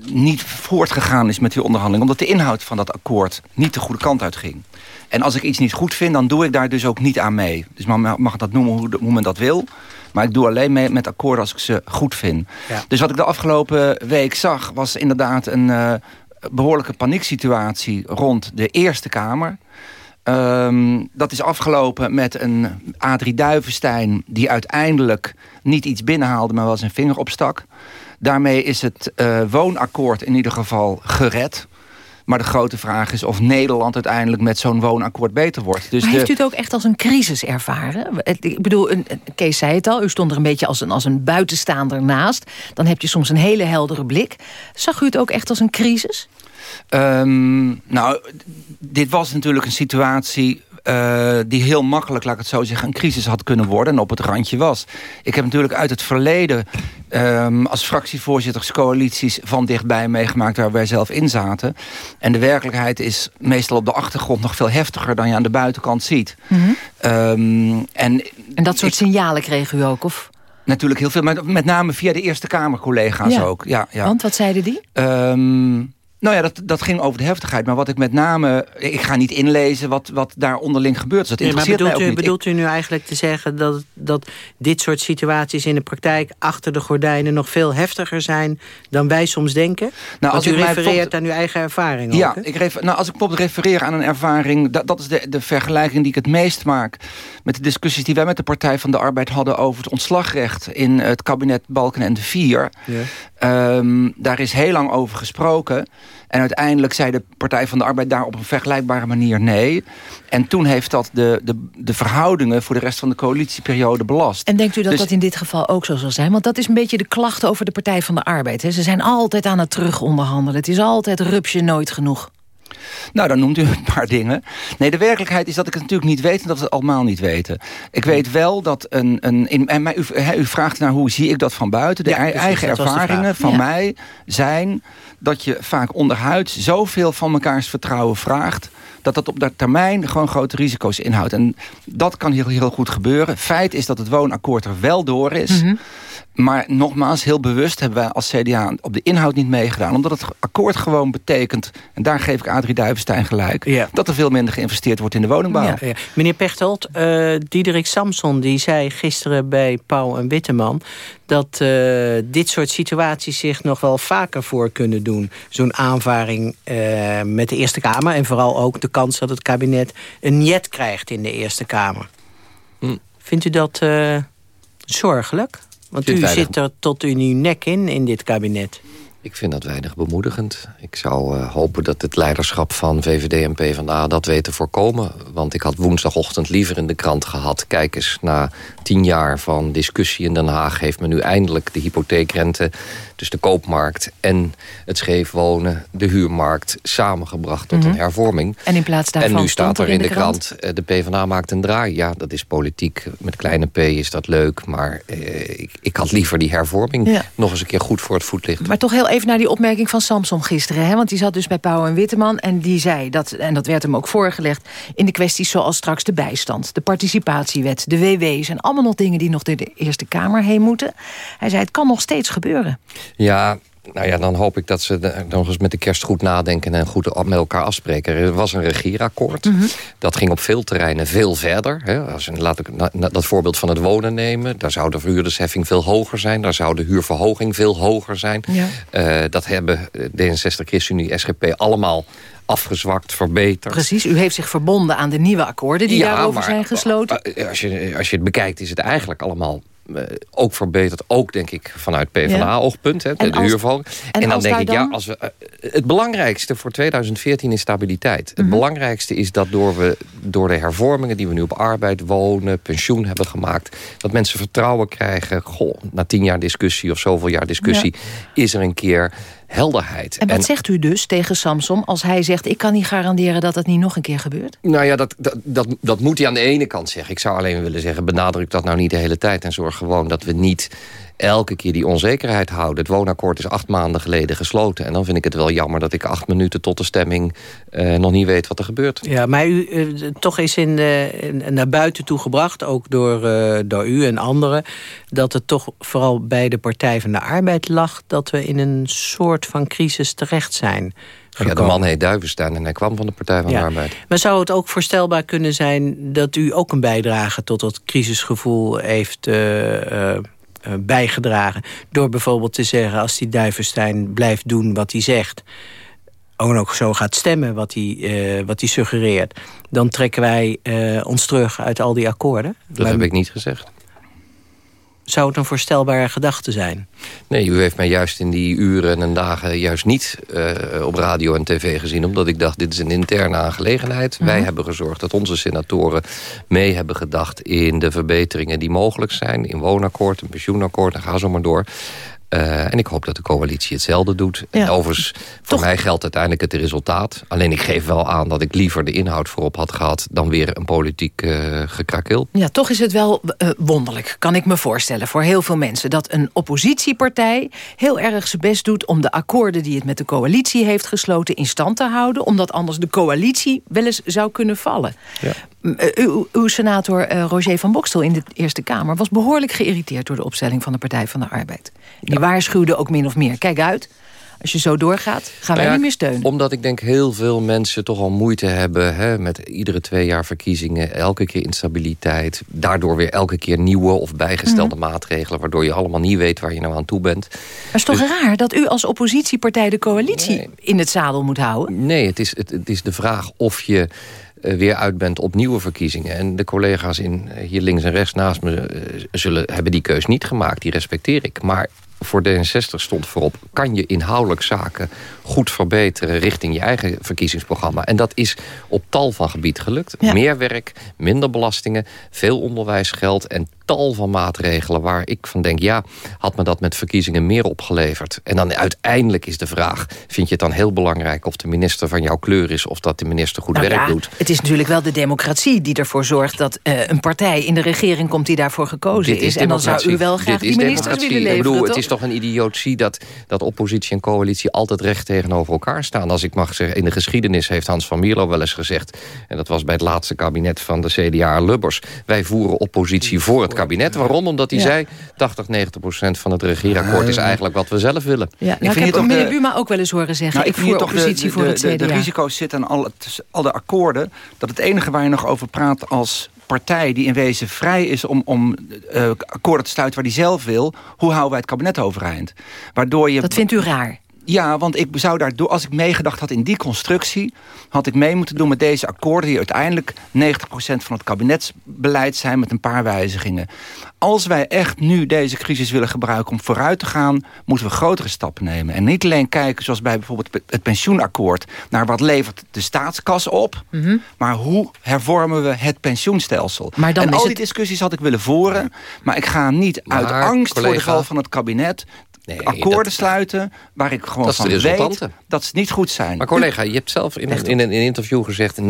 niet voortgegaan is met die onderhandeling... omdat de inhoud van dat akkoord niet de goede kant uit ging. En als ik iets niet goed vind, dan doe ik daar dus ook niet aan mee. Dus man mag dat noemen hoe, hoe men dat wil. Maar ik doe alleen mee met akkoorden als ik ze goed vind. Ja. Dus wat ik de afgelopen week zag... was inderdaad een uh, behoorlijke panieksituatie rond de Eerste Kamer... Um, dat is afgelopen met een Adrie Duivenstein... die uiteindelijk niet iets binnenhaalde, maar wel zijn vinger opstak. Daarmee is het uh, woonakkoord in ieder geval gered. Maar de grote vraag is of Nederland uiteindelijk met zo'n woonakkoord beter wordt. Dus maar heeft u het ook echt als een crisis ervaren? Ik bedoel, Kees zei het al, u stond er een beetje als een, als een buitenstaander naast. Dan heb je soms een hele heldere blik. Zag u het ook echt als een crisis? Um, nou, dit was natuurlijk een situatie uh, die heel makkelijk, laat ik het zo zeggen, een crisis had kunnen worden en op het randje was. Ik heb natuurlijk uit het verleden um, als fractievoorzitterscoalities van dichtbij meegemaakt waar wij zelf in zaten. En de werkelijkheid is meestal op de achtergrond nog veel heftiger dan je aan de buitenkant ziet. Mm -hmm. um, en, en dat soort ik, signalen kreeg u ook? Of? Natuurlijk heel veel, met, met name via de Eerste Kamercollega's ja. ook. Ja, ja. Want wat zeiden die? Um, nou ja, dat, dat ging over de heftigheid. Maar wat ik met name... Ik ga niet inlezen wat, wat daar onderling gebeurt. Dus dat interesseert nee, maar bedoelt mij u, Bedoelt u nu eigenlijk te zeggen dat, dat dit soort situaties in de praktijk... achter de gordijnen nog veel heftiger zijn dan wij soms denken? Nou, als u refereert aan uw eigen ervaring Ja, ik refer, nou, als ik bijvoorbeeld refereer aan een ervaring... dat, dat is de, de vergelijking die ik het meest maak... met de discussies die wij met de Partij van de Arbeid hadden... over het ontslagrecht in het kabinet Balken en de Vier. Ja. Um, daar is heel lang over gesproken... En uiteindelijk zei de Partij van de Arbeid daar op een vergelijkbare manier nee. En toen heeft dat de, de, de verhoudingen voor de rest van de coalitieperiode belast. En denkt u dat dus, dat in dit geval ook zo zal zijn? Want dat is een beetje de klacht over de Partij van de Arbeid. Hè? Ze zijn altijd aan het terugonderhandelen. Het is altijd rupsje nooit genoeg. Nou, dan noemt u een paar dingen. Nee, de werkelijkheid is dat ik het natuurlijk niet weet... en dat we het allemaal niet weten. Ik weet wel dat een... een in, en u, u vraagt naar hoe zie ik dat van buiten. De ja, eigen ervaringen van ja. mij zijn dat je vaak onderhuids zoveel van mekaars vertrouwen vraagt dat dat op de termijn gewoon grote risico's inhoudt. En dat kan heel, heel goed gebeuren. Feit is dat het woonakkoord er wel door is. Mm -hmm. Maar nogmaals, heel bewust hebben wij als CDA op de inhoud niet meegedaan. Omdat het akkoord gewoon betekent, en daar geef ik Adrie Duivenstein gelijk... Ja. dat er veel minder geïnvesteerd wordt in de woningbouw. Ja, ja. Meneer Pechtold, uh, Diederik Samson die zei gisteren bij Pauw en Witteman... dat uh, dit soort situaties zich nog wel vaker voor kunnen doen. Zo'n aanvaring uh, met de Eerste Kamer... en vooral ook de kans dat het kabinet een niet krijgt in de Eerste Kamer. Hm. Vindt u dat zorgelijk? Want u zit er tot in uw nek in, in dit kabinet. Ik vind dat weinig bemoedigend. Ik zou uh, hopen dat het leiderschap van VVD en PvdA dat weet te voorkomen. Want ik had woensdagochtend liever in de krant gehad... kijk eens, na tien jaar van discussie in Den Haag... heeft men nu eindelijk de hypotheekrente, dus de koopmarkt... en het scheef wonen, de huurmarkt, samengebracht tot een mhm. hervorming. En in plaats daarvan En nu staat er in de, krant, krant uh, de PvdA maakt een draai. Ja, dat is politiek. Met kleine p is dat leuk. Maar uh, ik, ik, had liever die hervorming nog eens een keer goed voor het voetlicht. Maar toch heel even naar die opmerking van Samsom gisteren. Hè? Want die zat dus bij Pauw en Witteman en die zei... Dat, en dat werd hem ook voorgelegd... in de kwesties zoals straks de bijstand, de participatiewet... de WW's en allemaal nog dingen die nog door de Eerste Kamer heen moeten. Hij zei, het kan nog steeds gebeuren. Ja, nou ja, dan hoop ik dat ze nog eens met de kerst goed nadenken... en goed met elkaar afspreken. Er was een regierakkoord. Mhm. Dat ging op veel terreinen veel verder. Hè. Als, laat ik dat voorbeeld van het wonen nemen. Daar zou de verhuurdersheffing veel hoger zijn. Daar zou de huurverhoging veel hoger zijn. Ja. Uh, dat hebben D66, ChristenUnie, SGP allemaal afgezwakt, verbeterd. Precies, u heeft zich verbonden aan de nieuwe akkoorden die daarover zijn gesloten. Eh, als je, als je het bekijkt is het eigenlijk allemaal eh, ook verbeterd. Ook denk ik vanuit PvdA-oogpunt, de, de huurval. En, dan denk ik, ja, als we, eh, het belangrijkste voor 2014 is stabiliteit. Het mhm. belangrijkste is dat door, we, door de hervormingen die we nu op arbeid, wonen, pensioen hebben gemaakt, dat mensen vertrouwen krijgen. Goh, na tien jaar discussie of zoveel jaar discussie, is er een keer helderheid. En wat zegt u dus tegen Samsom als hij zegt... ik kan niet garanderen dat het niet nog een keer gebeurt? Nou ja, dat, dat, dat, dat moet hij aan de ene kant zeggen. Ik zou alleen willen zeggen, benadruk dat nou niet de hele tijd... en zorg gewoon dat we niet elke keer die onzekerheid houden. Het woonakkoord is acht maanden geleden gesloten. En dan vind ik het wel jammer dat ik acht minuten tot de stemming... Uh, nog niet weet wat er gebeurt. Ja, maar u uh, toch is in, uh, naar buiten toe gebracht... ook door, door u en anderen... dat het toch vooral bij de Partij van de Arbeid lag... dat we in een soort van crisis terecht zijn... Ja, de man heet Duivenstein en hij kwam van de Partij van de Arbeid. Maar zou het ook voorstelbaar kunnen zijn dat u ook een bijdrage tot dat crisisgevoel heeft eh, bijgedragen. Door bijvoorbeeld te zeggen, als die Duivenstein blijft doen wat hij zegt... ook ook zo gaat stemmen wat hij, uh, wat hij suggereert... dan trekken wij uh, ons terug uit al die akkoorden. Dat heb ik niet gezegd. Zou het een voorstelbare gedachte zijn? Nee, u heeft mij juist in die uren en dagen juist niet uh, op radio en tv gezien. Omdat ik dacht, dit is een interne aangelegenheid. Wij mhm. hebben gezorgd dat onze senatoren mee hebben gedacht... in de verbeteringen die mogelijk zijn. In woonakkoord, een pensioenakkoord, en ga zo maar door. Uh, en ik hoop dat de coalitie hetzelfde doet. Ja. En overigens, voor mij geldt uiteindelijk het resultaat. Alleen ik geef wel aan dat ik liever de inhoud voorop had gehad... dan weer een politiek uh, gekrakeel. Ja, toch is het wel uh, wonderlijk, kan ik me voorstellen... voor heel veel mensen dat een oppositiepartij heel erg zijn best doet... om de akkoorden die het met de coalitie heeft gesloten in stand te houden... omdat anders de coalitie wel eens zou kunnen vallen. Ja. Uw, uw, senator Roger van Bokstel in de Eerste Kamer... was behoorlijk geïrriteerd door de opstelling van de Partij van de Arbeid. Die waarschuwde ook min of meer. Kijk uit, als je zo doorgaat, gaan wij nou niet meer steunen. Omdat ik denk heel veel mensen toch al moeite hebben... Hè, met iedere twee jaar verkiezingen, elke keer instabiliteit... daardoor weer elke keer nieuwe of bijgestelde mhm. maatregelen... waardoor je allemaal niet weet waar je nou aan toe bent. Maar het is toch dus- raar dat u als oppositiepartij de coalitie in het zadel moet houden? Nee, het is, het, het is de vraag of je eh, weer uit bent op nieuwe verkiezingen. En de collega's in, eh, hier links en rechts naast me eh, zullen, hebben die keus niet gemaakt. Die respecteer ik. Maar voor D66 stond voorop... kan je inhoudelijk zaken goed verbeteren richting je eigen verkiezingsprogramma. En dat is op tal van gebied gelukt. Meer werk, minder belastingen, veel onderwijsgeld... en tal van maatregelen waar ik van denk... ja, had me dat met verkiezingen meer opgeleverd? En dan uiteindelijk is de vraag... vind je het dan heel belangrijk of de minister van jouw kleur is... of dat de minister goed nou werk doet? Het is natuurlijk wel de democratie die ervoor zorgt... dat uh, een partij in de regering komt die daarvoor gekozen is. En dan zou u wel graag die ministers willen leveren, Ik bedoel, het is toch een idiotie dat, dat oppositie en coalitie... altijd recht tegenover elkaar staan. Als ik mag zeggen, in de geschiedenis heeft Hans van Mierlo wel eens gezegd... en dat was bij het laatste kabinet van de CDA Lubbers... wij voeren oppositie voor het kabinet. Waarom? Omdat hij zei, 80, 90 procent van het regeerakkoord is eigenlijk wat we zelf willen. Ja, nou, ik, heb meneer Buma ook wel eens horen zeggen, nou, ik, ik voer oppositie de, voor het CDA. De, risico's zitten aan al, al de akkoorden, dat het enige waar je nog over praat als partij die in wezen vrij is om, om uh, akkoorden te sluiten waar hij zelf wil... hoe houden wij het kabinet overeind? Waardoor je, dat vindt u raar? Ja, want ik zou daardoor, als ik meegedacht had in die constructie... had ik mee moeten doen met deze akkoorden... die uiteindelijk 90% van het kabinetsbeleid zijn met een paar wijzigingen. Als wij echt nu deze crisis willen gebruiken om vooruit te gaan... moeten we grotere stappen nemen. En niet alleen kijken, zoals bij bijvoorbeeld het pensioenakkoord... naar wat levert de staatskas op... Mhm. maar hoe hervormen we het pensioenstelsel. Maar dan en al die discussies had ik willen voeren... maar ik ga niet uit angst voor de val van het kabinet nee, akkoorden sluiten... waar ik gewoon van weet dat ze niet goed zijn. Maar collega, je hebt zelf in, een, in een interview gezegd... 90%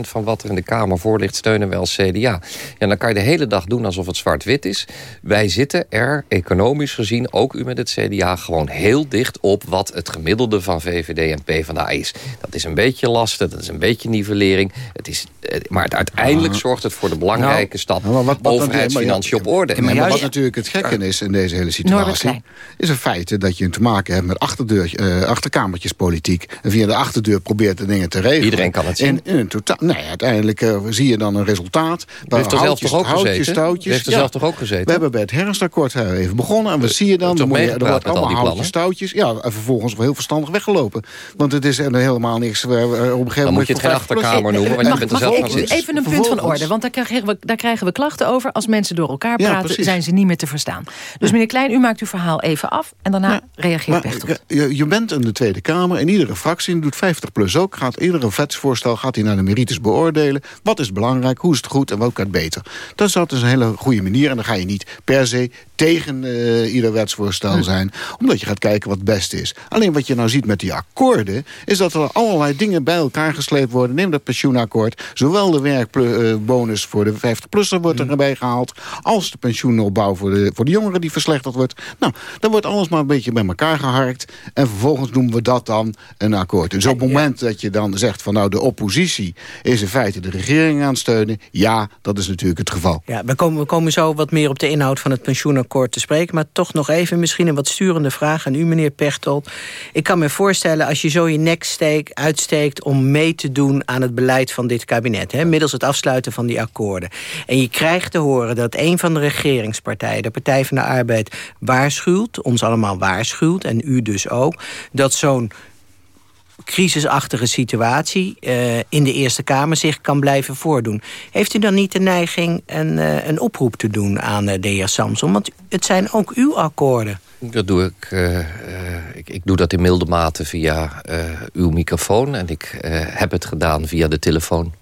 van wat er in de Kamer voor ligt steunen wel CDA. Ja, dan kan je de hele dag doen alsof het zwart-wit is. Wij zitten er, economisch gezien, ook u met het CDA... gewoon heel dicht op wat het gemiddelde van VVD en PvdA is. Dat is een beetje lasten, dat is een beetje nivellering. Het is, eh, maar uiteindelijk ah. zorgt het voor de belangrijke nou, stap... Nou, wat, wat, overheidsfinanciën op orde. Maar, wat natuurlijk het gekke is in deze hele situatie is een feit dat je te maken hebt met achterdeur, uh, achterkamertjespolitiek. En via de achterdeur probeert de dingen te regelen. Iedereen kan het zien. En in een totaal, nee, uiteindelijk uh, zie je dan een resultaat. U heeft er zelf toch ook gezeten? Stoutjes. heeft er zelf toch ook gezeten? We hebben bij het herfstakkoord even begonnen. En we zien je dan, er wordt allemaal houtjes, stoutjes. Ja, en vervolgens wel heel verstandig weggelopen. Want het is er helemaal niks. Uh, op een gegeven moment dan moet je het geen achterkamer noemen, want je bent er zelf. Even een punt van orde, want daar krijgen, we, daar krijgen we klachten over. Als mensen door elkaar praten, zijn ze niet meer te verstaan. Dus meneer Klein, u maakt uw verhaal even af. En daarna reageert Pechtold. Je, je, bent in de Tweede Kamer en iedere fractie, doet 50 plus ook... gaat iedere wetsvoorstel gaat hij naar de merites beoordelen. Wat is belangrijk, hoe is het goed en wat kan het beter? Dat is altijd een hele goede manier. En dan ga je niet per se tegen uh, ieder wetsvoorstel hm. zijn. Omdat je gaat kijken wat het beste is. Alleen wat je nou ziet met die akkoorden... is dat er allerlei dingen bij elkaar gesleept worden. Neem dat pensioenakkoord. Zowel de werkbonus voor de 50-plusser wordt hm. erbij gehaald... als de pensioenopbouw voor de, voor de jongeren die verslechterd wordt. Nou, dan wordt alles maar een beetje bij elkaar geharkt. En vervolgens noemen we dat dan een akkoord. Dus op het moment dat je dan zegt van nou de oppositie is in feite de regering aan het steunen. Ja, dat is natuurlijk het geval. Ja, we komen, we komen zo wat meer op de inhoud van het pensioenakkoord te spreken. Maar toch nog even misschien een wat sturende vraag aan u meneer Pechtold. Ik kan me voorstellen als je zo je nek steek, uitsteekt om mee te doen aan het beleid van dit kabinet. Hè, middels het afsluiten van die akkoorden. En je krijgt te horen dat een van de regeringspartijen, de Partij van de Arbeid, waarschuwt, ons allemaal waarschuwt, en u dus ook... dat zo'n crisisachtige situatie uh, in de Eerste Kamer zich kan blijven voordoen. Heeft u dan niet de neiging een, uh, een oproep te doen aan uh, de heer Samson? Want het zijn ook uw akkoorden. Dat doe ik. ik. Ik doe dat in milde mate via uw microfoon. En ik heb het gedaan via de telefoon.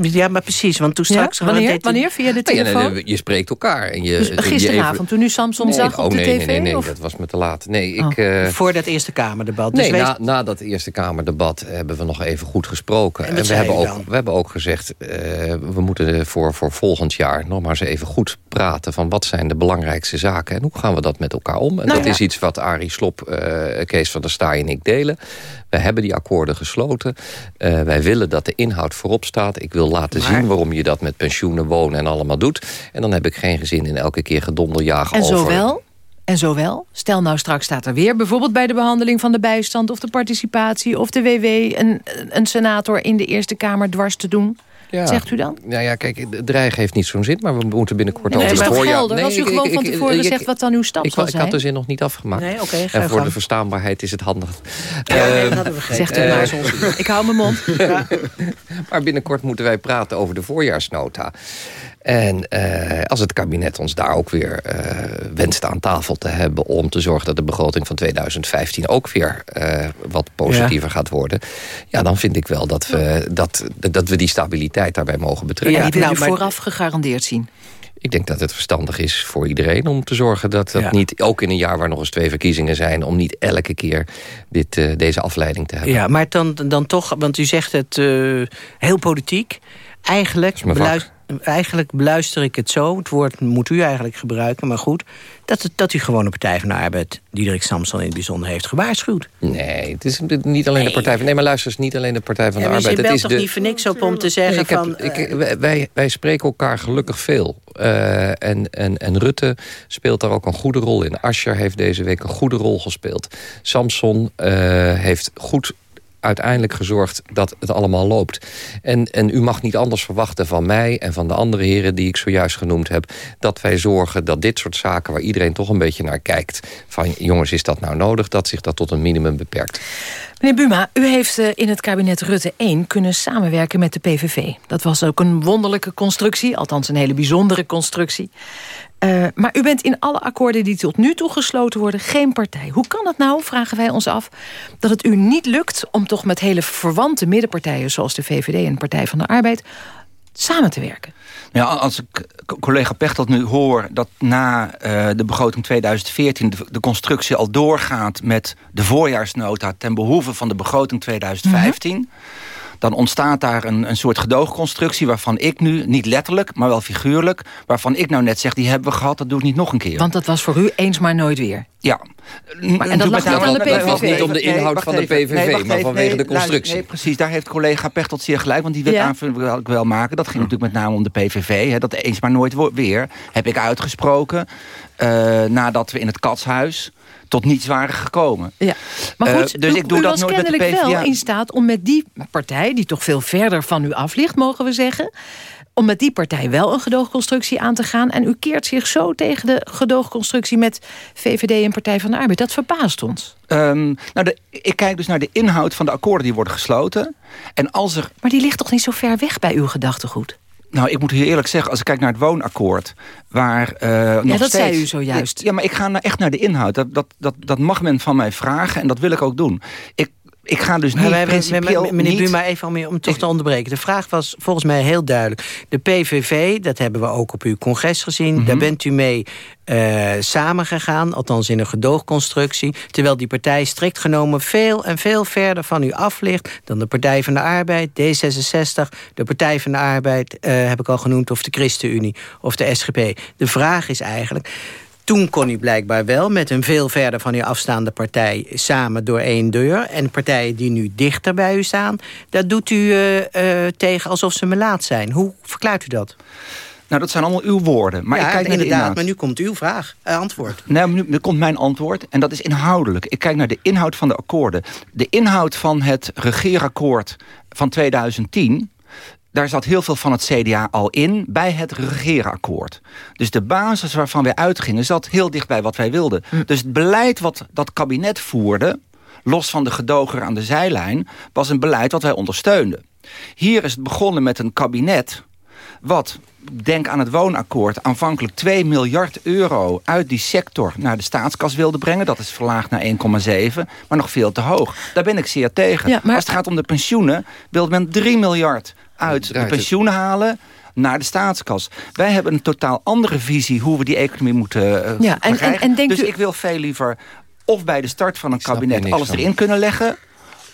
Ja, maar precies, want toen straks... wanneer, wanneer? Via de telefoon? je spreekt elkaar. En je, dus gisteravond, toen u Samson zag op de oh, nee, tv? Nee, nee, nee, dat was me te laat. Nee, ik, oh. uh, Voor dat Eerste Kamerdebat? Dus nee, na, na, dat Eerste Kamerdebat hebben we nog even goed gesproken. En, we, hebben ook, we hebben ook gezegd... Uh, we moeten voor, voor volgend jaar nog maar eens even goed praten... van wat zijn de belangrijkste zaken en hoe gaan we dat met elkaar om. En nou, dat ja. is iets wat Arie Slop, uh, Kees van der Staaij en ik delen. Wij hebben die akkoorden gesloten. wij willen dat de inhoud voorop staat. Ik wil laten maar, zien waarom je dat met pensioenen, wonen en allemaal doet. En dan heb ik geen gezin in elke keer gedonderjagen en over... Zowel? En zowel, stel nou straks staat er weer... bijvoorbeeld bij de behandeling van de bijstand of de participatie... of de WW een, een senator in de Eerste Kamer dwars te doen... Ja. Zegt u dan? Nou ja, kijk, dreigen heeft niet zo'n zin, maar we moeten binnenkort nee, over het voorjaar... Nee, als u gewoon van tevoren zegt wat dan uw stap ik, zal ik, zijn. Ik had de zin nog niet afgemaakt. Nee, okay, en voor de verstaanbaarheid is het handig. Ja, uh, dat we Zegt u maar. Uh, ik hou mijn mond. Ja. maar binnenkort moeten wij praten over de voorjaarsnota. En uh, als het kabinet ons daar ook weer uh, wenst aan tafel te hebben... om te zorgen dat de begroting van 2015 ook weer uh, wat positiever ja. gaat worden... ja, dan vind ik wel dat we, dat, dat we die stabiliteit daarbij mogen betrekken. Ja, die wil nou, u vooraf gegarandeerd zien. Ik denk dat het verstandig is voor iedereen om te zorgen dat dat ja. niet... ook in een jaar waar nog eens twee verkiezingen zijn... om niet elke keer dit, uh, deze afleiding te hebben. Ja, maar dan, dan toch, want u zegt het uh, heel politiek. Eigenlijk eigenlijk beluister ik het zo... het woord moet u eigenlijk gebruiken, maar goed... dat, het, dat u gewoon de Partij van de Arbeid... Diederik Samson in het bijzonder heeft gewaarschuwd. Nee, het is niet alleen nee. de Partij van... Nee, maar luister, het is niet alleen de Partij van ja, de Arbeid. Je bent toch de... niet voor niks op om te zeggen nee, ik heb, van... Ik, uh, wij, wij spreken elkaar gelukkig veel. Uh, en, en, en Rutte speelt daar ook een goede rol in. Ascher heeft deze week een goede rol gespeeld. Samson uh, heeft goed uiteindelijk gezorgd dat het allemaal loopt. En, en u mag niet anders verwachten van mij en van de andere heren... die ik zojuist genoemd heb... dat wij zorgen dat dit soort zaken waar iedereen toch een beetje naar kijkt... van jongens, is dat nou nodig? Dat zich dat tot een minimum beperkt. Meneer Buma, u heeft eh, in het kabinet Rutte 1 kunnen samenwerken met de PVV. Dat was ook een wonderlijke constructie, althans een hele bijzondere constructie. Uh, maar u bent in alle akkoorden die tot nu toe gesloten worden geen partij. Hoe kan het nou, vragen wij ons af, dat het u niet lukt... om toch met hele verwante middenpartijen zoals de VVD en Partij van de Arbeid... samen te werken? Ja, als ik collega Pechtold nu hoor dat na uh, de begroting 2014... De, de, constructie al doorgaat met de voorjaarsnota... ten behoeve van de begroting 2015... Mm dan ontstaat daar een, een soort gedoogconstructie... waarvan ik nu, niet letterlijk, maar wel figuurlijk... waarvan ik nou net zeg, die hebben we gehad, dat doe ik niet nog een keer. Want dat was voor u eens maar nooit weer. Ja. Maar, en dat lag niet aan de PVV? was niet om de inhoud van de PVV, maar vanwege de constructie. Nee, precies, daar heeft collega Pechtold zeer gelijk... want die wil ja. wil ik wel maken. Dat ging natuurlijk met name om de PVV. Hè, dat eens maar nooit weer, heb ik uitgesproken... Uh, nadat we in het katshuis tot niets waren gekomen. Ja. Maar goed, uh, dus u, ik doe u dat nooit met de PvdA. wel in staat om met die partij... die toch veel verder van u af ligt, mogen we zeggen om met die partij wel een gedoogconstructie aan te gaan... en u keert zich zo tegen de gedoogconstructie met VVD en Partij van de Arbeid. Dat verbaast ons. Um, nou de, ik kijk dus naar de inhoud van de akkoorden die worden gesloten. En als er... Maar die ligt toch niet zo ver weg bij uw gedachtegoed? Nou, ik moet hier eerlijk zeggen, als ik kijk naar het woonakkoord... waar uh, ja, nog dat steeds, zei u zojuist. Ja, maar ik ga echt naar de inhoud. Dat, dat, dat, dat mag men van mij vragen en dat wil ik ook doen. Ik ik ga dus niet principieel Meneer niet... Buma, even om, om toch te onderbreken. De vraag was volgens mij heel duidelijk. De PVV, dat hebben we ook op uw congres gezien... Mhm. daar bent u mee uh, samengegaan, althans in een gedoogconstructie... terwijl die partij strikt genomen veel en veel verder van u af ligt... dan de Partij van de Arbeid, D66, de Partij van de Arbeid... Uh, heb ik al genoemd, of de ChristenUnie, of de SGP. De vraag is eigenlijk toen kon u blijkbaar wel met een veel verder van uw afstaande partij... samen door één deur. En partijen die nu dichter bij u staan... dat doet u uh, uh, tegen alsof ze melaat zijn. Hoe verklaart u dat? Nou, dat zijn allemaal uw woorden. Maar ja, ik kijk inderdaad, naar de inhoud. maar nu komt uw vraag, uh, antwoord. Nee, nu, nu komt mijn antwoord en dat is inhoudelijk. Ik kijk naar de inhoud van de akkoorden. De inhoud van het regeerakkoord van 2010 daar zat heel veel van het CDA al in bij het regeerakkoord. Dus de basis waarvan wij uitgingen zat heel dicht bij wat wij wilden. Hm. Dus het beleid wat dat kabinet voerde, los van de gedoger aan de zijlijn... was een beleid wat wij ondersteunden. Hier is het begonnen met een kabinet wat, denk aan het woonakkoord... aanvankelijk 2 miljard euro uit die sector naar de staatskas wilde brengen. Dat is verlaagd naar 1,7, maar nog veel te hoog. Daar ben ik zeer tegen. Ja, maar... Als het gaat om de pensioenen, wilde men 3 miljard uit de pensioenen halen naar de staatskas. Wij hebben een totaal andere visie hoe we die economie moeten uh, ja, en, en, en Dus u... ik wil veel liever of bij de start van een kabinet alles erin kunnen leggen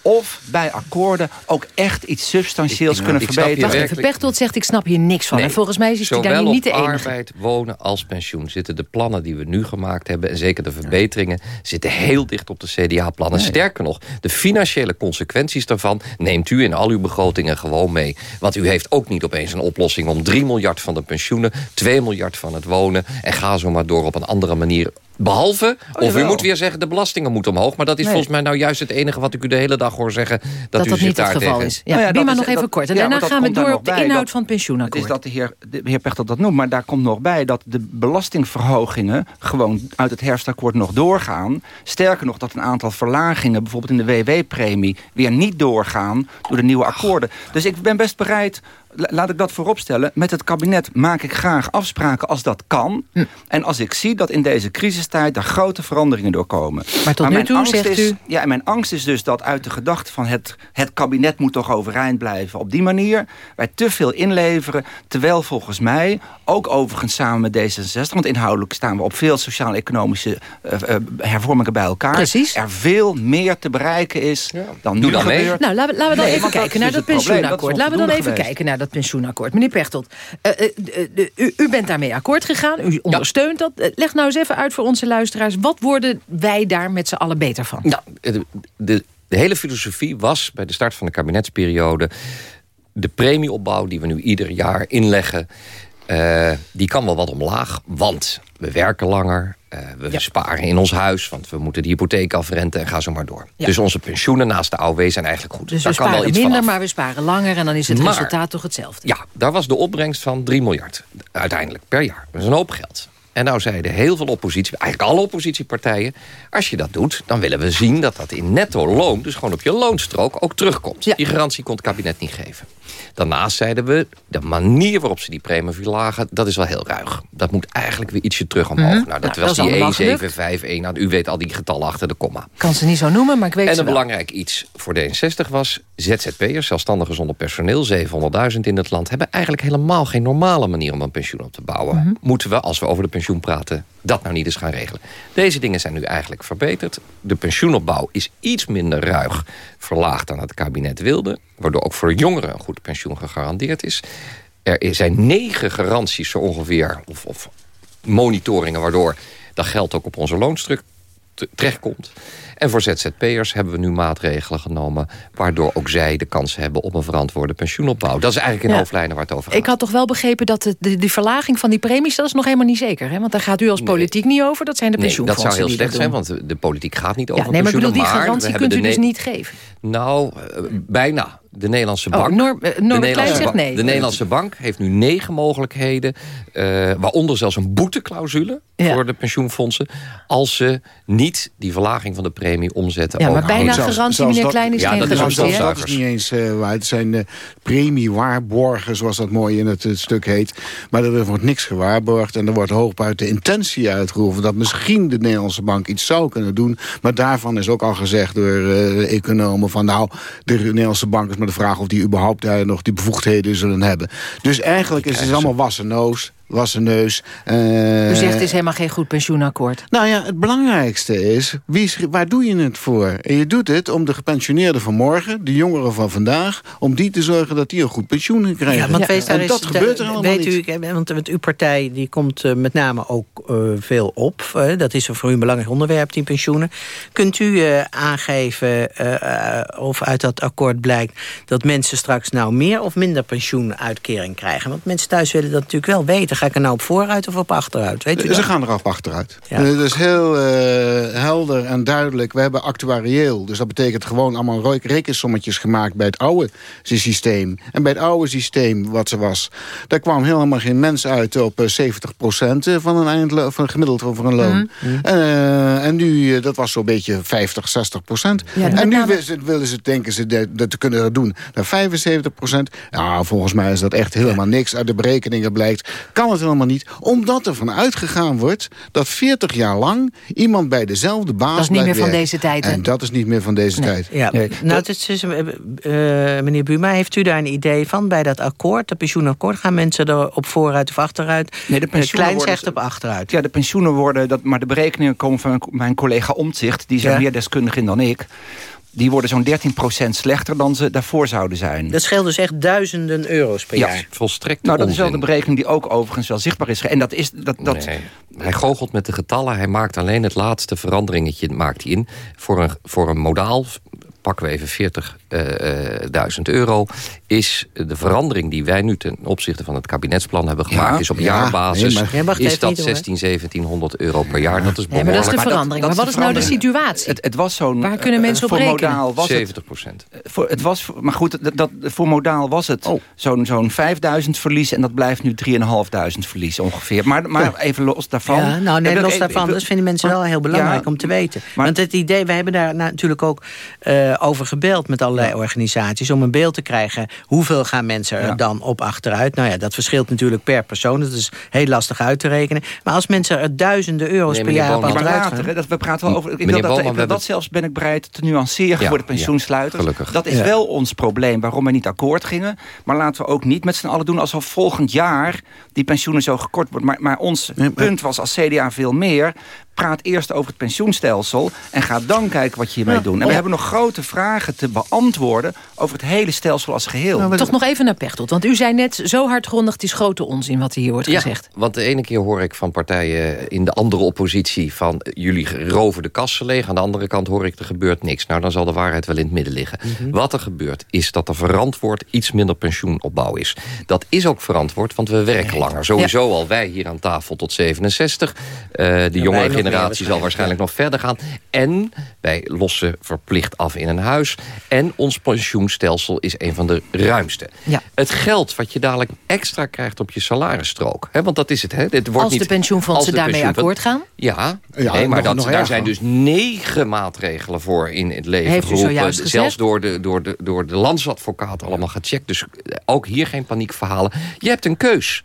of bij akkoorden ook echt iets substantieels kunnen verbeteren. Wacht even, Pechtold zegt ik snap hier niks van. en volgens mij is hij daar niet de enige. arbeid, wonen als pensioen zitten de plannen die we nu gemaakt hebben... en zeker de verbeteringen zitten heel dicht op de CDA-plannen. Sterker nog, de financiële consequenties daarvan... neemt u in al uw begrotingen gewoon mee. Want u heeft ook niet opeens een oplossing om 3 miljard van de pensioenen... 2 miljard van het wonen en ga zo maar door op een andere manier Behalve, oh, of u moet weer zeggen, de belastingen moeten omhoog. Maar dat is volgens mij nou juist het enige wat ik u de hele dag hoor zeggen. Dat, dat u dat niet het geval is. Ja, nou ja, maar nog even kort. En daarna gaan we door op de inhoud van het pensioenakkoord. Het is dat de heer, de heer Pechtel dat noemt. Maar daar komt nog bij dat de belastingverhogingen... gewoon uit het herfstakkoord nog doorgaan. Sterker nog dat een aantal verlagingen... bijvoorbeeld in de WW-premie... weer niet doorgaan door de nieuwe akkoorden. Dus ik ben best bereid laat ik dat vooropstellen. Met het kabinet maak ik graag afspraken als dat kan. Hm. En als ik zie dat in deze crisistijd daar grote veranderingen doorkomen. Maar tot nu toe zegt is, u... Ja, en mijn angst is dus dat uit de gedachte van het, het kabinet moet toch overeind blijven. Op die manier wij te veel inleveren. Terwijl volgens mij, ook overigens samen met D66... want inhoudelijk staan we op veel sociaal-economische uh, uh, hervormingen bij elkaar. Precies. Er veel meer te bereiken is dan Doe nu dan gebeurt. Nou, laten we, laten we dan even kijken naar dus dat pensioenakkoord. Laten we dan even kijken naar dat pensioenakkoord. Meneer Pechtold, uh, uh, u, u, bent daarmee akkoord gegaan. U ondersteunt dat. leg nou eens even uit voor onze luisteraars. Wat worden wij daar met z'n allen beter van? Nou, de, de, de hele filosofie was bij de start van de kabinetsperiode... de premieopbouw die we nu ieder jaar inleggen Uh, die kan wel wat omlaag, want we werken langer. Uh, we sparen in ons huis, want we moeten de hypotheek afrenten en ga zo maar door. Dus onze pensioenen naast de AOW zijn eigenlijk goed. Dus daar we kan sparen wel iets minder, maar we sparen langer... en dan is het maar, resultaat toch hetzelfde. Ja, daar was de opbrengst van 3 miljard uiteindelijk per jaar. Dat is een hoop geld. En nou zeiden heel veel oppositie, eigenlijk alle oppositiepartijen... als je dat doet, dan willen we zien dat dat in netto loon... dus gewoon op je loonstrook ook terugkomt. Die garantie kon het kabinet niet geven. Daarnaast zeiden we, de manier waarop ze die premie verlagen... dat is wel heel ruig. Dat moet eigenlijk weer ietsje terug omhoog. Mhm. Nou, dat Nou, was die allemaal E751. Nou, u weet al die getallen achter de komma. Kan ze niet zo noemen, maar ik weet En ze een wel. belangrijk iets voor D66 was... ZZP'ers, zelfstandigen zonder personeel, 700.000 in het land... hebben eigenlijk helemaal geen normale manier om een pensioen op te bouwen. Mhm. Moeten we, als we over de pensioen praten, dat nou niet eens gaan regelen. Deze dingen zijn nu eigenlijk verbeterd. De pensioenopbouw is iets minder ruig verlaagd dan het kabinet wilde... waardoor ook voor jongeren een goed pensioen gegarandeerd is. Er zijn negen garanties zo ongeveer, of, of monitoringen... waardoor dat geld ook op onze loonstuk te- terechtkomt. En voor ZZP'ers hebben we nu maatregelen genomen... waardoor ook zij de kans hebben op een verantwoorde pensioenopbouw. Dat is eigenlijk in Ja. hoofdlijnen waar het over gaat. Ik had toch wel begrepen dat de, de, die verlaging van die premies... dat is nog helemaal niet zeker, hè? Want daar gaat u als politiek niet over. Dat zijn de Nee, dat pensioenfondsen zou heel slecht zijn, want de, politiek gaat niet Ja, over nee, maar ik bedoel, die garantie kunt u dus niet geven. Nou, eh, bijna. De Nederlandse Oh, bank. Eh, Nederlandse nee. De Nederlandse bank heeft nu negen mogelijkheden. eh, waaronder zelfs een boeteclausule voor de pensioenfondsen. Als ze niet die verlaging van de premie omzetten. Ja, maar ook- bijna Zelfs- garantie, zelfs meneer Klein, is Ja, geen dat is garantie. Zelfs dat is niet eens eh, waar. Het zijn de premiewaarborgen, zoals dat mooi in het, eh, stuk heet. Maar er wordt niks gewaarborgd. En er wordt hooguit de intentie uitgeroepen... dat misschien de Nederlandse bank iets zou kunnen doen. Maar daarvan is ook al gezegd door eh, de economen... van nou, de Nederlandse bank is maar de vraag... of die überhaupt daar nog die bevoegdheden zullen hebben. Dus eigenlijk is het allemaal wassen neus. Wassen neus. eh, U zegt het is helemaal geen goed pensioenakkoord. nou ja, het belangrijkste is, wie, waar doe je het voor? En je doet het om de gepensioneerden van morgen, de jongeren van vandaag... om die te zorgen dat die een goed pensioen krijgen. Ja, want en dat gebeurt er allemaal weet niet. U, eh, want, want uw partij die komt eh, met name ook eh, veel op. dat is voor u een belangrijk onderwerp, die pensioenen. Kunt u eh, aangeven eh, eh, of uit dat akkoord blijkt... dat mensen straks nou meer of minder pensioenuitkering krijgen? Want mensen thuis willen dat natuurlijk wel weten. Ga ik er nou op vooruit of op achteruit? Weet u Ze dat? gaan er af achteruit. Ja. Eh, Dat is heel eh, helder en duidelijk. We hebben actuarieel. Dus dat betekent gewoon allemaal rekensommetjes gemaakt bij het oude systeem. En bij het oude systeem, wat ze was... daar kwam helemaal geen mens uit op eh, 70% van een eindlo- van gemiddeld over een loon. Mhm. Eh, en nu, eh, dat was zo'n beetje 50, 60 procent. Ja, en nu willen ze, willen ze, denken ze dat, dat te kunnen doen naar 75 Ja, volgens mij is dat echt helemaal niks. Uit de berekeningen blijkt, kan het helemaal niet. Omdat er van uitgegaan wordt dat 40 jaar lang iemand bij dezelfde baas Dat is niet meer van deze tijd, hè? En dat is niet meer van deze tijd. Ja, nou, het is, eh, eh, meneer Buma, heeft u daar een idee van bij dat akkoord, dat pensioenakkoord? Gaan mensen er op vooruit of achteruit? Nee, de Eh, pensioenen Klein worden- zegt op achteruit. Ja, de pensioenen worden, dat, maar de berekeningen komen van mijn, collega Omtzigt. Die is Ja. meer deskundig in dan ik. Die worden zo'n 13% slechter dan ze daarvoor zouden zijn. Dat scheelt dus echt duizenden euro's per Ja. jaar. Volstrekt Nou, dat is wel de berekening die ook overigens wel zichtbaar is. En dat is... Dat, dat, Nee, hij goochelt met de getallen. Hij maakt alleen het laatste veranderingetje maakt hij in. Voor een, voor een modaal, pakken we even 40.000 euro... is de verandering die wij nu ten opzichte van het kabinetsplan hebben gemaakt... Ja, is op ja, jaarbasis nee, maar- is dat hoor. 16, 1700 euro per jaar. Dat is behoorlijk. maar dat is de Maar dat- verandering. dat maar wat is de nou de situatie? Het, het was zo'n... Waar kunnen eh, mensen op voor rekenen? Modaal was het, 70 procent. voor, het was, maar goed, dat, dat, voor modaal was het zo'n zo'n 5000 verlies... en dat blijft nu 3.500 verlies ongeveer. Maar, maar even los daarvan... Ja, nou, nee, los daarvan, dat vinden mensen wel heel belangrijk Ja, om te weten. maar- Want het idee, we hebben daar natuurlijk ook eh, over gebeld met allerlei organisaties... om een beeld te krijgen, hoeveel gaan mensen er Ja. dan op achteruit? Nou ja, dat verschilt natuurlijk per persoon, dat is heel lastig uit te rekenen. Maar als mensen er duizenden euro's Nee, per jaar op Ja, maar achteruit gaan... dat, we praten wel over. Ik wil dat, dat zelfs ben ik bereid te nuanceren Ja, voor de pensioensluiters. ja, gelukkig. Dat is Ja. wel ons probleem waarom we niet akkoord gingen. Maar laten we ook niet met z'n allen doen alsof volgend jaar die pensioenen zo gekort wordt. Maar, maar ons punt was als CDA veel meer. Praat eerst over het pensioenstelsel... en ga dan kijken wat je hiermee doet. En we hebben nog grote vragen te beantwoorden... over het hele stelsel als geheel. Nou, Toch nog even naar Pechtold. Want u zei net zo hardgrondig... het is grote onzin wat hier wordt gezegd. want de ene keer hoor ik van partijen in de andere oppositie... van jullie roven de kassen leeg. Aan de andere kant hoor ik er gebeurt niks. Nou, dan zal de waarheid wel in het midden liggen. Mhm. Wat er gebeurt is dat er verantwoord iets minder pensioenopbouw is. Dat is ook verantwoord, want we werken langer. Sowieso al wij hier aan tafel tot 67. Uh, de jongere generatie zal waarschijnlijk nog verder gaan. En wij lossen verplicht af in een huis. En ons pensioenstelsel is een van de ruimste. Ja. Het geld wat je dadelijk extra krijgt op je salarisstrook. Hè, want dat is het. Hè, dit wordt als niet, de pensioenfondsen daarmee akkoord gaan? Ja, nee, maar dat, daar zijn dus negen maatregelen voor in het leven Heeft geroepen. Zelfs door de, door, de, door de landsadvocaat allemaal gecheckt. Dus ook hier geen paniekverhalen. Je hebt een keus.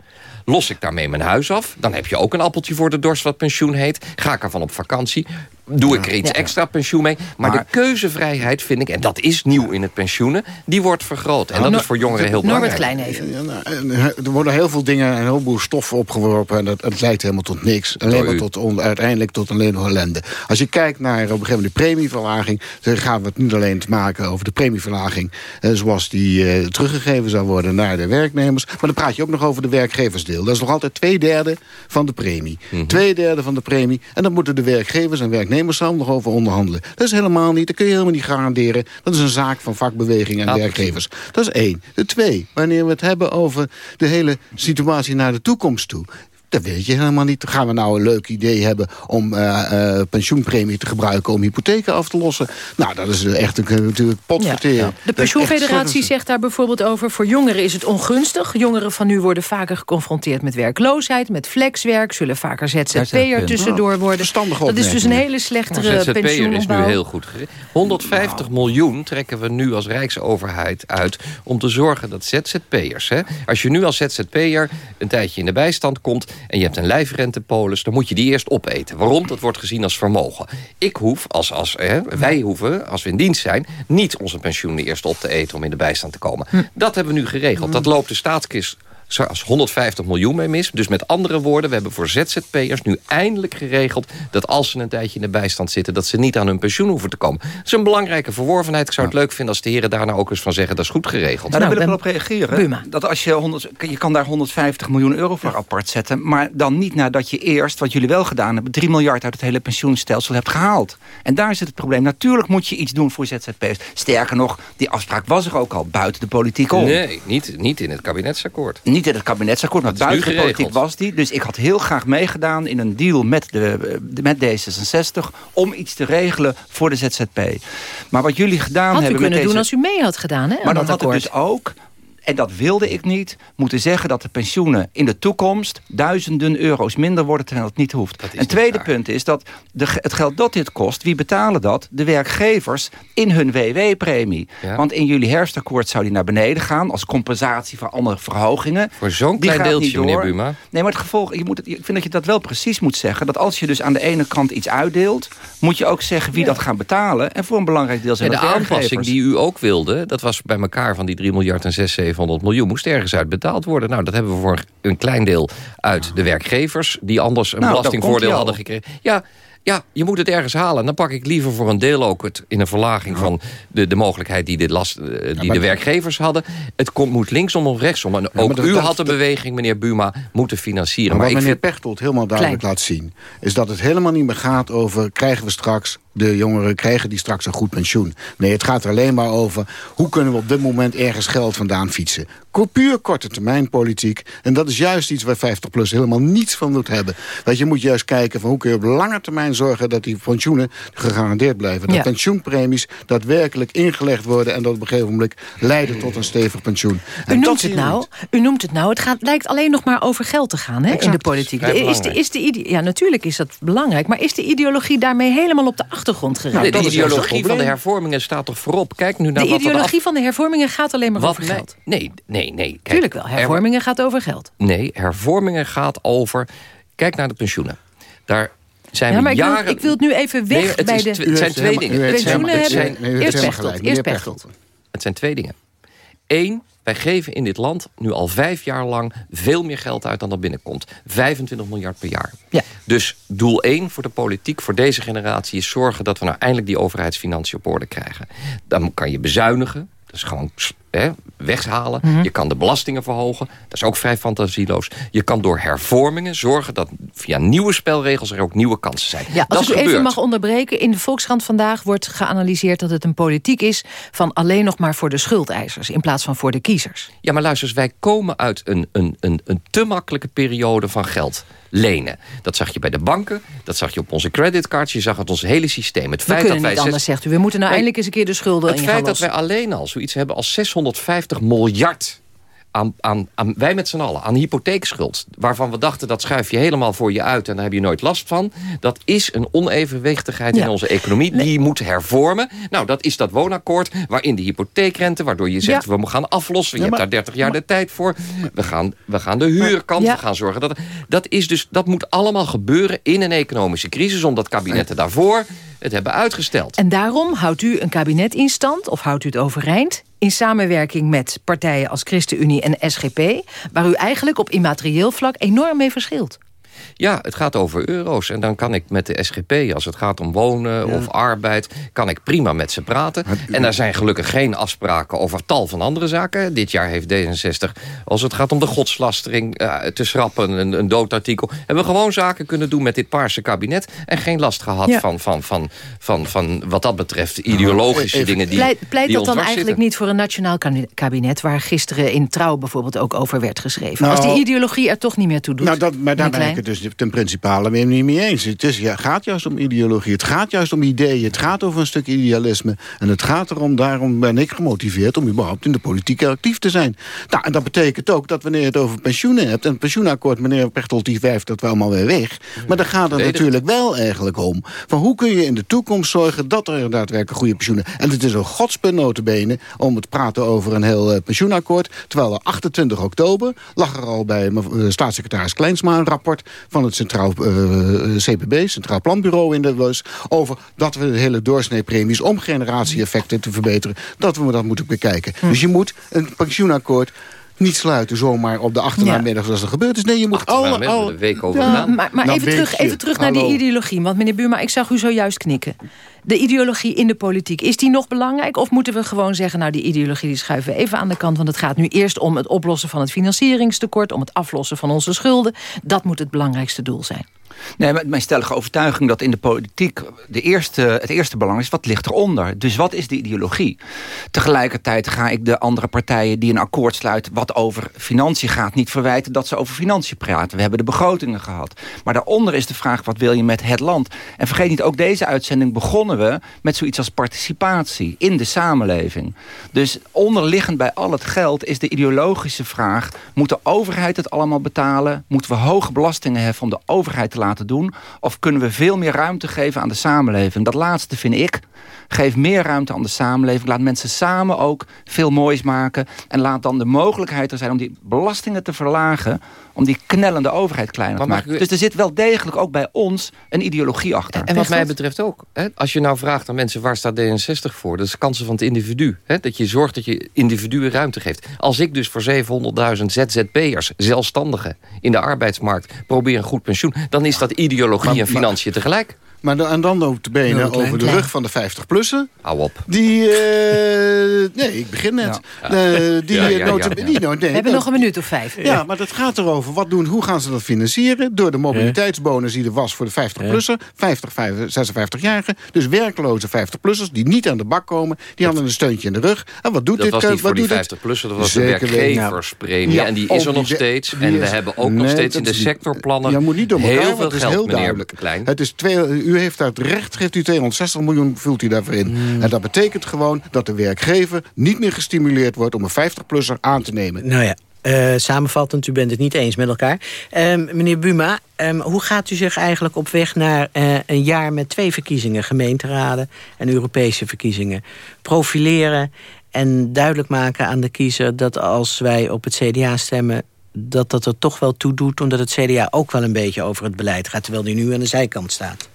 Los ik daarmee mijn huis af? Dan heb je ook een appeltje voor de dorst wat pensioen heet. Ga ik ervan op vakantie? Doe ik er iets extra pensioen mee. Maar, de keuzevrijheid vind ik, en dat is nieuw in het pensioenen... die wordt vergroot. En dat is voor jongeren heel belangrijk. Norbert Klein even. Nou, er worden heel veel dingen, een heleboel stoffen opgeworpen... en dat, het leidt helemaal tot niks. Alleen maar tot, uiteindelijk tot alleen nog ellende. Als je kijkt naar op een gegeven moment de premieverlaging... dan gaan we het niet alleen te maken over de premieverlaging... Eh, zoals die eh, teruggegeven zou worden naar de werknemers... maar dan praat je ook nog over de werkgeversdeel. Dat is nog altijd twee derde van de premie. Mm Twee derde van de premie. En dan moeten de werkgevers en werknemers ondernemers nog over onderhandelen. Dat is helemaal niet, dat kun je helemaal niet garanderen. Dat is een zaak van vakbeweging en werkgevers. Dat is één. De twee, wanneer we het hebben over de hele situatie naar de toekomst toe. Dat weet je helemaal niet. Gaan we nou een leuk idee hebben om uh, uh, pensioenpremie te gebruiken... om hypotheken af te lossen? Nou, dat is echt een, natuurlijk potverteren. De pensioenfederatie zegt daar bijvoorbeeld over... voor jongeren is het ongunstig. Jongeren van nu worden vaker geconfronteerd met werkloosheid... met flexwerk, zullen vaker ZZP'er tussendoor worden. Verstandig dat is dus een hele slechtere pensioenopbouw. is nu heel goed 150 miljoen trekken we nu als Rijksoverheid uit... om te zorgen dat ZZP'ers... als je nu als ZZP'er een tijdje in de bijstand komt en je hebt een lijfrentepolis, dan moet je die eerst opeten. Waarom? Dat wordt gezien als vermogen. Ik hoef, als, als, hè, wij hoeven, als we in dienst zijn... niet onze pensioenen eerst op te eten om in de bijstand te komen. Hm. Dat hebben we nu geregeld. Dat loopt de staatskist als 150 miljoen mee mis. Dus met andere woorden, we hebben voor ZZP'ers nu eindelijk geregeld... dat als ze een tijdje in de bijstand zitten... dat ze niet aan hun pensioen hoeven te komen. Dat is een belangrijke verworvenheid. Ik zou het leuk vinden als de heren daar nou ook eens van zeggen... dat is goed geregeld. Nou, daar wil ik wel op reageren. Dat als je, 100, je kan daar 150 miljoen euro voor apart zetten... maar dan niet nadat je eerst, wat jullie wel gedaan hebben... 3 miljard uit het hele pensioenstelsel hebt gehaald. En daar zit het probleem. Natuurlijk moet je iets doen voor ZZP'ers. Sterker nog, die afspraak was er ook al buiten de politiek om. Nee, niet, niet in het kabinetsakkoord niet in het kabinetsakkoord, maar buiten de politiek was die. Dus ik had heel graag meegedaan in een deal met, de, met D66... om iets te regelen voor de ZZP. Maar wat jullie gedaan had hebben... Had u kunnen doen als u mee had gedaan, hè? Maar dan had ik dus ook en dat wilde ik niet, moeten zeggen dat de pensioenen in de toekomst duizenden euro's minder worden terwijl het niet hoeft. Een tweede punt is dat de, het geld dat dit kost, wie betalen dat? De werkgevers in hun WW-premie. Want in jullie herfstakkoord zou die naar beneden gaan als compensatie voor andere verhogingen. Voor zo'n klein deeltje, meneer Buma. Nee, maar het gevolg, je moet het, ik vind dat je dat wel precies moet zeggen. Dat als je dus aan de ene kant iets uitdeelt, moet je ook zeggen wie dat gaat betalen. En voor een belangrijk deel zijn ja, de aanpassing die u ook wilde, dat was bij elkaar van die 3 miljard en 6, 700 miljoen, moest ergens uit betaald worden. Nou, dat hebben we voor een klein deel uit de werkgevers... die anders een nou, belastingvoordeel hadden gekregen. Ja, ja, je moet het ergens halen. Dan pak ik liever voor een deel ook het in een verlaging van de, de mogelijkheid die, de, last, eh, die de werkgevers hadden. Het komt, moet linksom of rechtsom. En ook u had de beweging, meneer Buma, moeten financieren. Maar, maar wat meneer Pechtold helemaal duidelijk laat zien... is dat het helemaal niet meer gaat over... krijgen we straks de jongeren krijgen die straks een goed pensioen. Nee, het gaat er alleen maar over... hoe kunnen we op dit moment ergens geld vandaan fietsen. Puur korte termijn politiek. En dat is juist iets waar 50PLUS helemaal niets van moet hebben. Dat je moet juist kijken van hoe kun je op lange termijn zorgen... dat die pensioenen gegarandeerd blijven. Dat pensioenpremies daadwerkelijk ingelegd worden... en dat op een gegeven moment leiden tot een stevig pensioen. U noemt, het nou, u noemt het nou, het gaat, lijkt alleen nog maar over geld te gaan hè, in de politiek. Is de, is de, ja, natuurlijk is dat belangrijk. Maar is de ideologie daarmee helemaal op de achtergrond geraakt? de, ideologie van de hervormingen staat toch voorop? Kijk nu naar de ideologie van de hervormingen gaat alleen maar over geld. Nee, nee, nee. Kijk, Tuurlijk wel, hervormingen gaat over geld. Nee, hervormingen gaat over... Kijk naar de pensioenen. Daar zijn ja, maar ik jaren... Wil, ik wil het nu even weg het bij de... Het zijn twee dingen. Pensioenen hebben... Eerst Pechtold. Het zijn twee dingen. Eén, wij geven in dit land nu al vijf jaar lang... veel meer geld uit dan er binnenkomt. 25 miljard per jaar. Ja. Dus doel 1 voor de politiek, voor deze generatie... is zorgen dat we nou eindelijk die overheidsfinanciën op orde krijgen. Dan kan je bezuinigen, dat is gewoon hè, weghalen. Mhm. Je kan de belastingen verhogen. Dat is ook vrij fantasieloos. Je kan door hervormingen zorgen dat via nieuwe spelregels... er ook nieuwe kansen zijn. Ja, als ik u even mag onderbreken. In de Volkskrant vandaag wordt geanalyseerd dat het een politiek is... van alleen nog maar voor de schuldeisers... in plaats van voor de kiezers. Ja, maar luister eens, wij komen uit een, een, een, een te makkelijke periode van geld lenen. Dat zag je bij de banken, dat zag je op onze creditcards... je zag het ons hele systeem. Het we feit dat wij niet anders, zegt u. We moeten nou eindelijk eens een keer de schulden Het feit dat wij alleen al zoiets hebben als 650 miljard aan, aan, aan, wij met z'n allen, aan hypotheekschuld... waarvan we dachten dat schuif je helemaal voor je uit... en daar heb je nooit last van. Dat is een onevenwichtigheid in onze economie. Die moet hervormen. Nou, dat is dat woonakkoord waarin de hypotheekrente... waardoor je zegt, we gaan aflossen. Je hebt daar 30 jaar de tijd voor. We gaan, we gaan de huurkant, we gaan zorgen dat... Dat, is dus, dat moet allemaal gebeuren in een economische crisis... omdat kabinetten daarvoor het hebben uitgesteld. En daarom houdt u een kabinet in stand, of houdt u het overeind in samenwerking met partijen als ChristenUnie en SGP... waar u eigenlijk op immaterieel vlak enorm mee verschilt. Ja, het gaat over euro's. En dan kan ik met de SGP, als het gaat om wonen of arbeid... kan ik prima met ze praten. En er zijn gelukkig geen afspraken over tal van andere zaken. Dit jaar heeft D66, als het gaat om de godslastering... Uh, te schrappen, een, een doodartikel... hebben we gewoon zaken kunnen doen met dit paarse kabinet... en geen last gehad van, van, van, van, van, wat dat betreft, ideologische dingen... die Pleit, pleit dat dan eigenlijk zitten. niet voor een nationaal kabinet... waar gisteren in Trouw bijvoorbeeld ook over werd geschreven? als die nou- ideologie er toch niet meer toe doet? Nou, dat, maar daar ben ik het dus ten principale weer niet mee eens. Het is, ja, gaat juist om ideologie, het gaat juist om ideeën... het gaat over een stuk idealisme. En het gaat erom, daarom ben ik gemotiveerd... om überhaupt in de politiek actief te zijn. Nou, en dat betekent ook dat wanneer je het over pensioenen hebt... en het pensioenakkoord, meneer Pechtold, die wijft dat wel allemaal weer weg... maar dan gaat het natuurlijk wel eigenlijk om... van hoe kun je in de toekomst zorgen dat er daadwerkelijk goede pensioenen... en het is een godspunt notabene om het praten over een heel uh, pensioenakkoord... terwijl er 28 oktober lag er al bij uh, staatssecretaris Kleinsma een rapport... van het Centraal uh, eh, CPB, Centraal Planbureau in de was... over dat we de hele doorsneepremies om generatie-effecten te verbeteren... dat we dat moeten bekijken. Hm. Dus je moet een pensioenakkoord niet sluiten zomaar op de achternaamiddag zoals er gebeurd is. Nee, je moet alle... alle week over ja, Maar, maar even, terug, even terug naar die ideologie. Want meneer Buma, ik zag u zojuist knikken. De ideologie in de politiek, is die nog belangrijk? Of moeten we gewoon zeggen, nou die ideologie die schuiven we even aan de kant... want het gaat nu eerst om het oplossen van het financieringstekort... om het aflossen van onze schulden. Dat moet het belangrijkste doel zijn. Nee, mijn stellige overtuiging dat in de politiek de eerste, het eerste belang is... wat ligt eronder? Dus wat is de ideologie? Tegelijkertijd ga ik de andere partijen die een akkoord sluiten... wat over financiën gaat, niet verwijten dat ze over financiën praten. We hebben de begrotingen gehad. Maar daaronder is de vraag, wat wil je met het land? En vergeet niet, ook deze uitzending begonnen we... met zoiets als participatie in de samenleving. Dus onderliggend bij al het geld is de ideologische vraag... moet de overheid het allemaal betalen? Moeten we hoge belastingen heffen om de overheid te laten laten doen? Of kunnen we veel meer ruimte geven aan de samenleving? Dat laatste vind ik. Geef meer ruimte aan de samenleving. Laat mensen samen ook veel moois maken. En laat dan de mogelijkheid er zijn om die belastingen te verlagen om die knellende overheid kleiner te maken. Dus er zit wel degelijk ook bij ons een ideologie achter. En, wat mij betreft ook. Hè? Als je nou vraagt aan mensen waar staat D66 voor... dat is kansen van het individu. Hè? Dat je zorgt dat je individuen ruimte geeft. Als ik dus voor 700.000 ZZP'ers, zelfstandigen... in de arbeidsmarkt probeer een goed pensioen... dan is dat ideologie en financiën tegelijk. Maar dan, en dan ook te benen over de rug van de 50-plussen. Hou op. Die, uh, nee, ik begin net. Ja. Uh, die, ja, ja, die, no, nee, We hebben nog een minuut of vijf. Ja, maar dat gaat erover. Wat doen, hoe gaan ze dat financieren? Door de mobiliteitsbonus die er was voor de 50-plussen. 50, 56-jarigen. Dus werkloze 50-plussers die niet aan de bak komen. Die hadden een steuntje in de rug. En wat doet dat dit? was niet voor die 50-plussen. Dat was de werkgeverspremie. en die is er nog steeds. En we hebben ook nog steeds in de sectorplannen... Je moet niet door elkaar, heel veel geld, meneer Klein. Het is twee u heeft daar het recht, geeft u 260 miljoen, vult u daarvoor in. Hmm. En dat betekent gewoon dat de werkgever niet meer gestimuleerd wordt... om een 50-plusser aan te nemen. Nou ja, uh, samenvattend, u bent het niet eens met elkaar. Um, meneer Buma, um, hoe gaat u zich eigenlijk op weg naar uh, een jaar met twee verkiezingen... gemeenteraden en Europese verkiezingen? Profileren en duidelijk maken aan de kiezer... dat als wij op het CDA stemmen dat dat er toch wel toe doet... omdat het CDA ook wel een beetje over het beleid gaat... terwijl die nu aan de zijkant staat.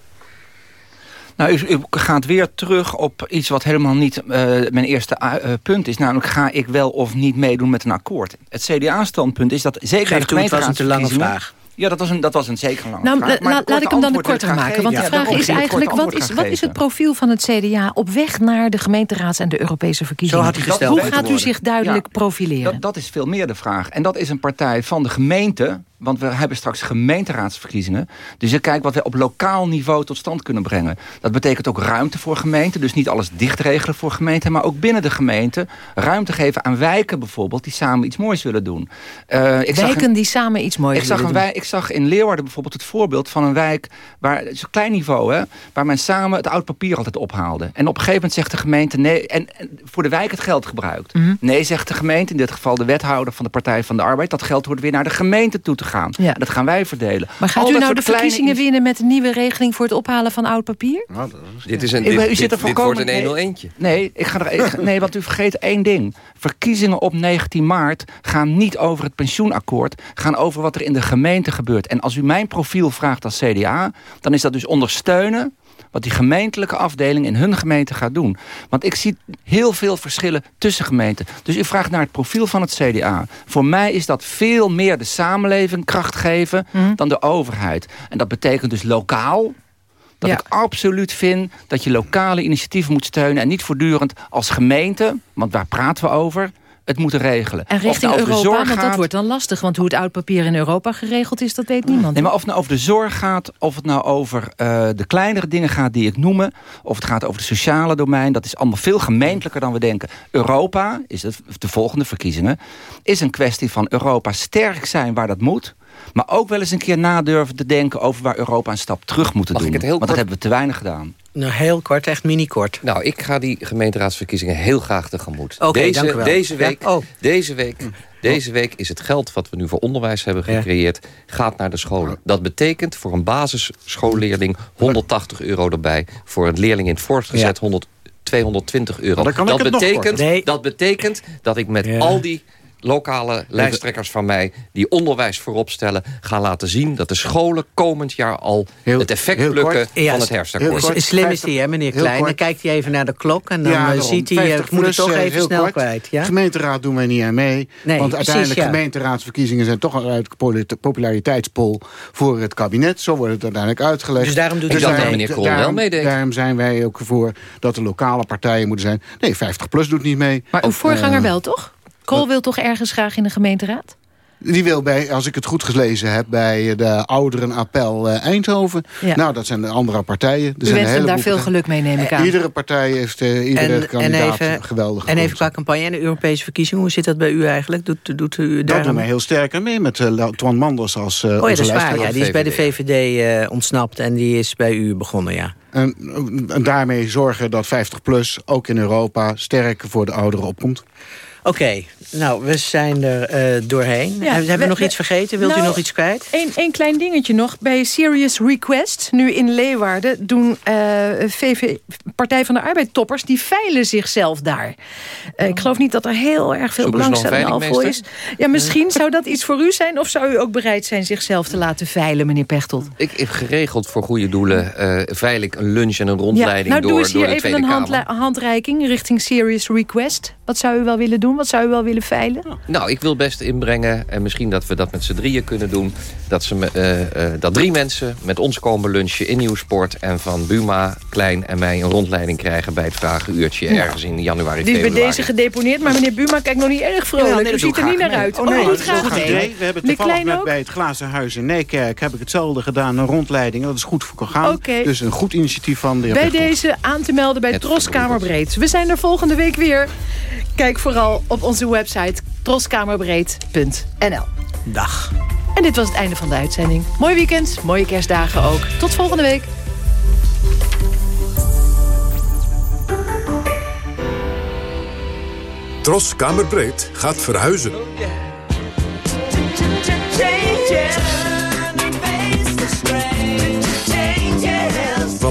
Nou, u, u, gaat weer terug op iets wat helemaal niet uh, mijn eerste uh, punt is. Namelijk, ga ik wel of niet meedoen met een akkoord? Het CDA-standpunt is dat zeker Geef de was een te lange vraag. Ja, dat was een, dat was een zeker lange nou, vraag. Maar laat ik hem dan de korter maken. Want de vraag is eigenlijk, wat is, wat is het profiel van het CDA... op weg naar de gemeenteraads- en de Europese verkiezingen? Zo had hij gesteld. Hoe gaat u zich duidelijk profileren? Dat, dat is veel meer de vraag. En dat is een partij van de gemeente want we hebben straks gemeenteraadsverkiezingen. Dus je kijkt wat we op lokaal niveau tot stand kunnen brengen. Dat betekent ook ruimte voor gemeenten. Dus niet alles dichtregelen voor gemeenten. Maar ook binnen de gemeente ruimte geven aan wijken bijvoorbeeld... die samen iets moois willen doen. Uh, ik wijken die samen iets moois ik zag willen een wijk, Ik zag in Leeuwarden bijvoorbeeld het voorbeeld van een wijk... waar het is een klein niveau, hè, waar men samen het oud papier altijd ophaalde. En op een gegeven moment zegt de gemeente... nee, en, voor de wijk het geld gebruikt. Mhm. Nee, zegt de gemeente, in dit geval de wethouder van de Partij van de Arbeid... dat geld wordt weer naar de gemeente toe te gaan. Ja. Dat gaan wij verdelen. Maar gaat u nou de verkiezingen winnen met een nieuwe regeling... voor het ophalen van oud papier? Nou, dit, is een, dit, dit, dit, dit wordt een 1 eentje. Nee, ik ga er, nee, want u vergeet één ding. Verkiezingen op 19 maart gaan niet over het pensioenakkoord... gaan over wat er in de gemeente gebeurt. En als u mijn profiel vraagt als CDA... dan is dat dus ondersteunen wat die gemeentelijke afdeling in hun gemeente gaat doen. Want ik zie heel veel verschillen tussen gemeenten. Dus u vraagt naar het profiel van het CDA. Voor mij is dat veel meer de samenleving kracht geven mhm. dan de overheid. En dat betekent dus lokaal, dat ik absoluut vind dat je lokale initiatieven moet steunen... en niet voortdurend als gemeente, want waar praten we over het moeten regelen. En richting nou Europa, want dat wordt dan lastig. Want hoe het oud papier in Europa geregeld is, dat weet niemand. Nee, maar of het nou over de zorg gaat, of het nou over uh, de kleinere dingen gaat die ik noem... of het gaat over het sociale domein, dat is allemaal veel gemeentelijker dan we denken. Europa, is het, de volgende verkiezingen, is een kwestie van Europa sterk zijn waar dat moet... Maar ook wel eens een keer nadurven te denken over waar Europa een stap terug moet doen. Want dat hebben we te weinig gedaan. Nou, heel kort, echt mini-kort. Nou, ik ga die gemeenteraadsverkiezingen heel graag tegemoet. Oké, deze, dank u wel. Deze week, oh. deze, week, hm. deze week is het geld wat we nu voor onderwijs hebben gecreëerd... gaat naar de scholen. Dat betekent voor een basisschoolleerling 180 euro erbij. Voor een leerling in het voortgezet 100, 220 euro. Dat, betekent, dat betekent dat ik met al die lokale lijsttrekkers van mij... die onderwijs voorop stellen, gaan laten zien... dat de scholen komend jaar al het effect plukken van het herfstakkoord. Slim is die, hè, meneer Klein. Dan kijkt hij even naar de klok en dan eh, ziet hij... ik moet het toch eh, even snel kwijt. Ja? Gemeenteraad doen wij niet aan mee. Nee, want uiteindelijk ja. gemeenteraadsverkiezingen... zijn toch uit populariteitspol voor het kabinet. Zo wordt het uiteindelijk uitgelegd. Dus daarom doet dus dat meneer Kool wel meedeed. Daarom zijn wij ook voor dat de lokale partijen moeten zijn. Nee, 50PLUS doet niet mee. Maar uw voorganger eh, wel, toch? Kool wil toch ergens graag in de gemeenteraad? Die wil bij, als ik het goed gelezen heb, bij de Ouderenappel uh, Eindhoven. Nou, dat zijn de andere partijen. Er U wenst hem daar veel geluk mee, neem ik aan. Iedere partij heeft, uh, iedere en, kandidaat en even, geweldig En even qua campagne en de Europese verkiezingen. Hoe zit dat bij u eigenlijk? Doet, doet u dat doen wij heel sterk aan mee met uh, Twan Manders als uh, Oh ja, dat is waar. Ja, die is bij de VVD ontsnapt en die is bij u begonnen, ja. En, en daarmee zorgen dat 50PLUS ook in Europa sterk voor de ouderen opkomt. Oké, nou, we zijn er uh, doorheen. Ja, hebben we, nog iets vergeten? Wilt u nou, nog iets kwijt? Eén klein dingetje nog. Bij Serious Request, nu in Leeuwarden... doen uh, VV, Partij van de Arbeid toppers... die veilen zichzelf daar. Uh, ik geloof niet dat er heel erg veel belangstelling al voor is. Ja, misschien zou dat iets voor u zijn... of zou u ook bereid zijn zichzelf te laten veilen, meneer Pechtold? Ik heb geregeld voor goede doelen... veil ik een lunch en een rondleiding ja, nou, door, doe eens hier even een handreiking richting Serious Request. Wat zou u wel willen doen? Wat zou u wel willen veilen? Nou, ik wil best inbrengen, en misschien dat we dat met z'n drieën kunnen doen... Dat, ze, uh, uh, dat drie mensen met ons komen lunchen in Nieuwsport... en van Buma, Klein en mij een rondleiding krijgen... bij het vragenuurtje ja. ergens in januari, Die is bij deze gedeponeerd, maar meneer Buma kijkt nog niet erg vrolijk. Ja, nee, U ziet er niet naar uit. Oh, nee, oh, graag nee. We hebben toevallig met, bij het Glazen Huis in Nijkerk... heb ik hetzelfde gedaan, een rondleiding. Dat is goed voor gegaan. Okay. Dus een goed initiatief van de Bij deze aan te melden bij Troskamerbreed. We zijn er volgende week weer. Kijk vooral op onze website troskamerbreed.nl. Dag. En dit was het einde van de uitzending. Mooi weekend, mooie kerstdagen ook. Tot volgende week. Tros Kamerbreed gaat verhuizen.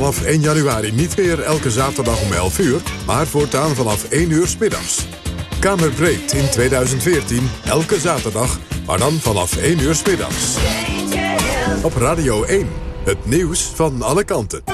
Vanaf 1 januari niet meer elke zaterdag om 11 uur, maar voortaan vanaf 1 uur middags. Kamerbreed in 2014, elke zaterdag, maar dan vanaf 1 uur s middags. Op Radio 1, het nieuws van alle kanten.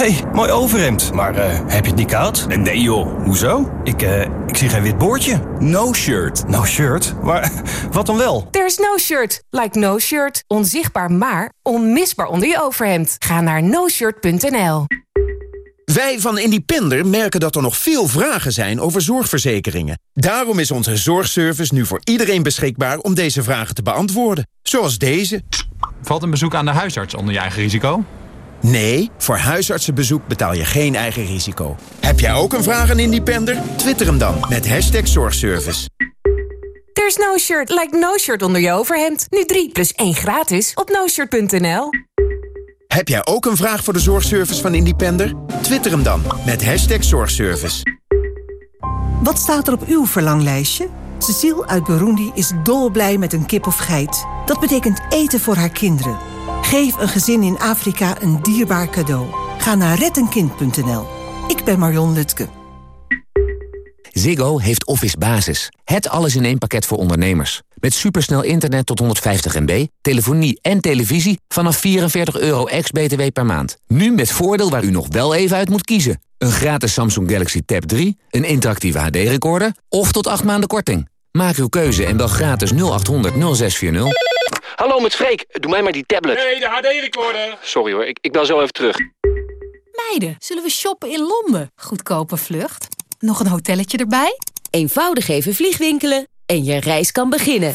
Hey, mooi overhemd. Maar uh, heb je het niet koud? Nee joh, hoezo? Ik, uh, ik zie geen wit boordje. No shirt. No shirt? Maar wat dan wel? There's no shirt. Like no shirt. Onzichtbaar maar onmisbaar onder je overhemd. Ga naar noshirt.nl. Wij van Independer merken dat er nog veel vragen zijn over zorgverzekeringen. Daarom is onze zorgservice nu voor iedereen beschikbaar om deze vragen te beantwoorden. Zoals deze. Valt een bezoek aan de huisarts onder je eigen risico? Nee, voor huisartsenbezoek betaal je geen eigen risico. Heb jij ook een vraag aan Independer? Twitter hem dan met hashtag zorgservice. There's no shirt like no shirt onder je overhemd. Nu 3 plus 1 gratis op noshirt.nl. Heb jij ook een vraag voor de zorgservice van Independer? Twitter hem dan met hashtag zorgservice. Wat staat er op uw verlanglijstje? Cecile uit Burundi is dolblij met een kip of geit. Dat betekent eten voor haar kinderen. Geef een gezin in Afrika een dierbaar cadeau. Ga naar rettenkind.nl. Ik ben Marion Lutke. Ziggo heeft Office Basis. Het alles in één pakket voor ondernemers. Met supersnel internet tot 150 MB, telefonie en televisie vanaf 44 euro ex-BTW per maand. Nu met voordeel waar u nog wel even uit moet kiezen. Een gratis Samsung Galaxy Tab 3, een interactieve HD-recorder of tot 8 maanden korting. Maak uw keuze en bel gratis 0800 0640. Hallo met Freek, doe mij maar die tablet. Nee, de HD-recorder. Sorry hoor, ik, ik bel zo even terug. Meiden, zullen we shoppen in Londen? Goedkope vlucht. Nog een hotelletje erbij? Eenvoudig even vliegwinkelen en je reis kan beginnen.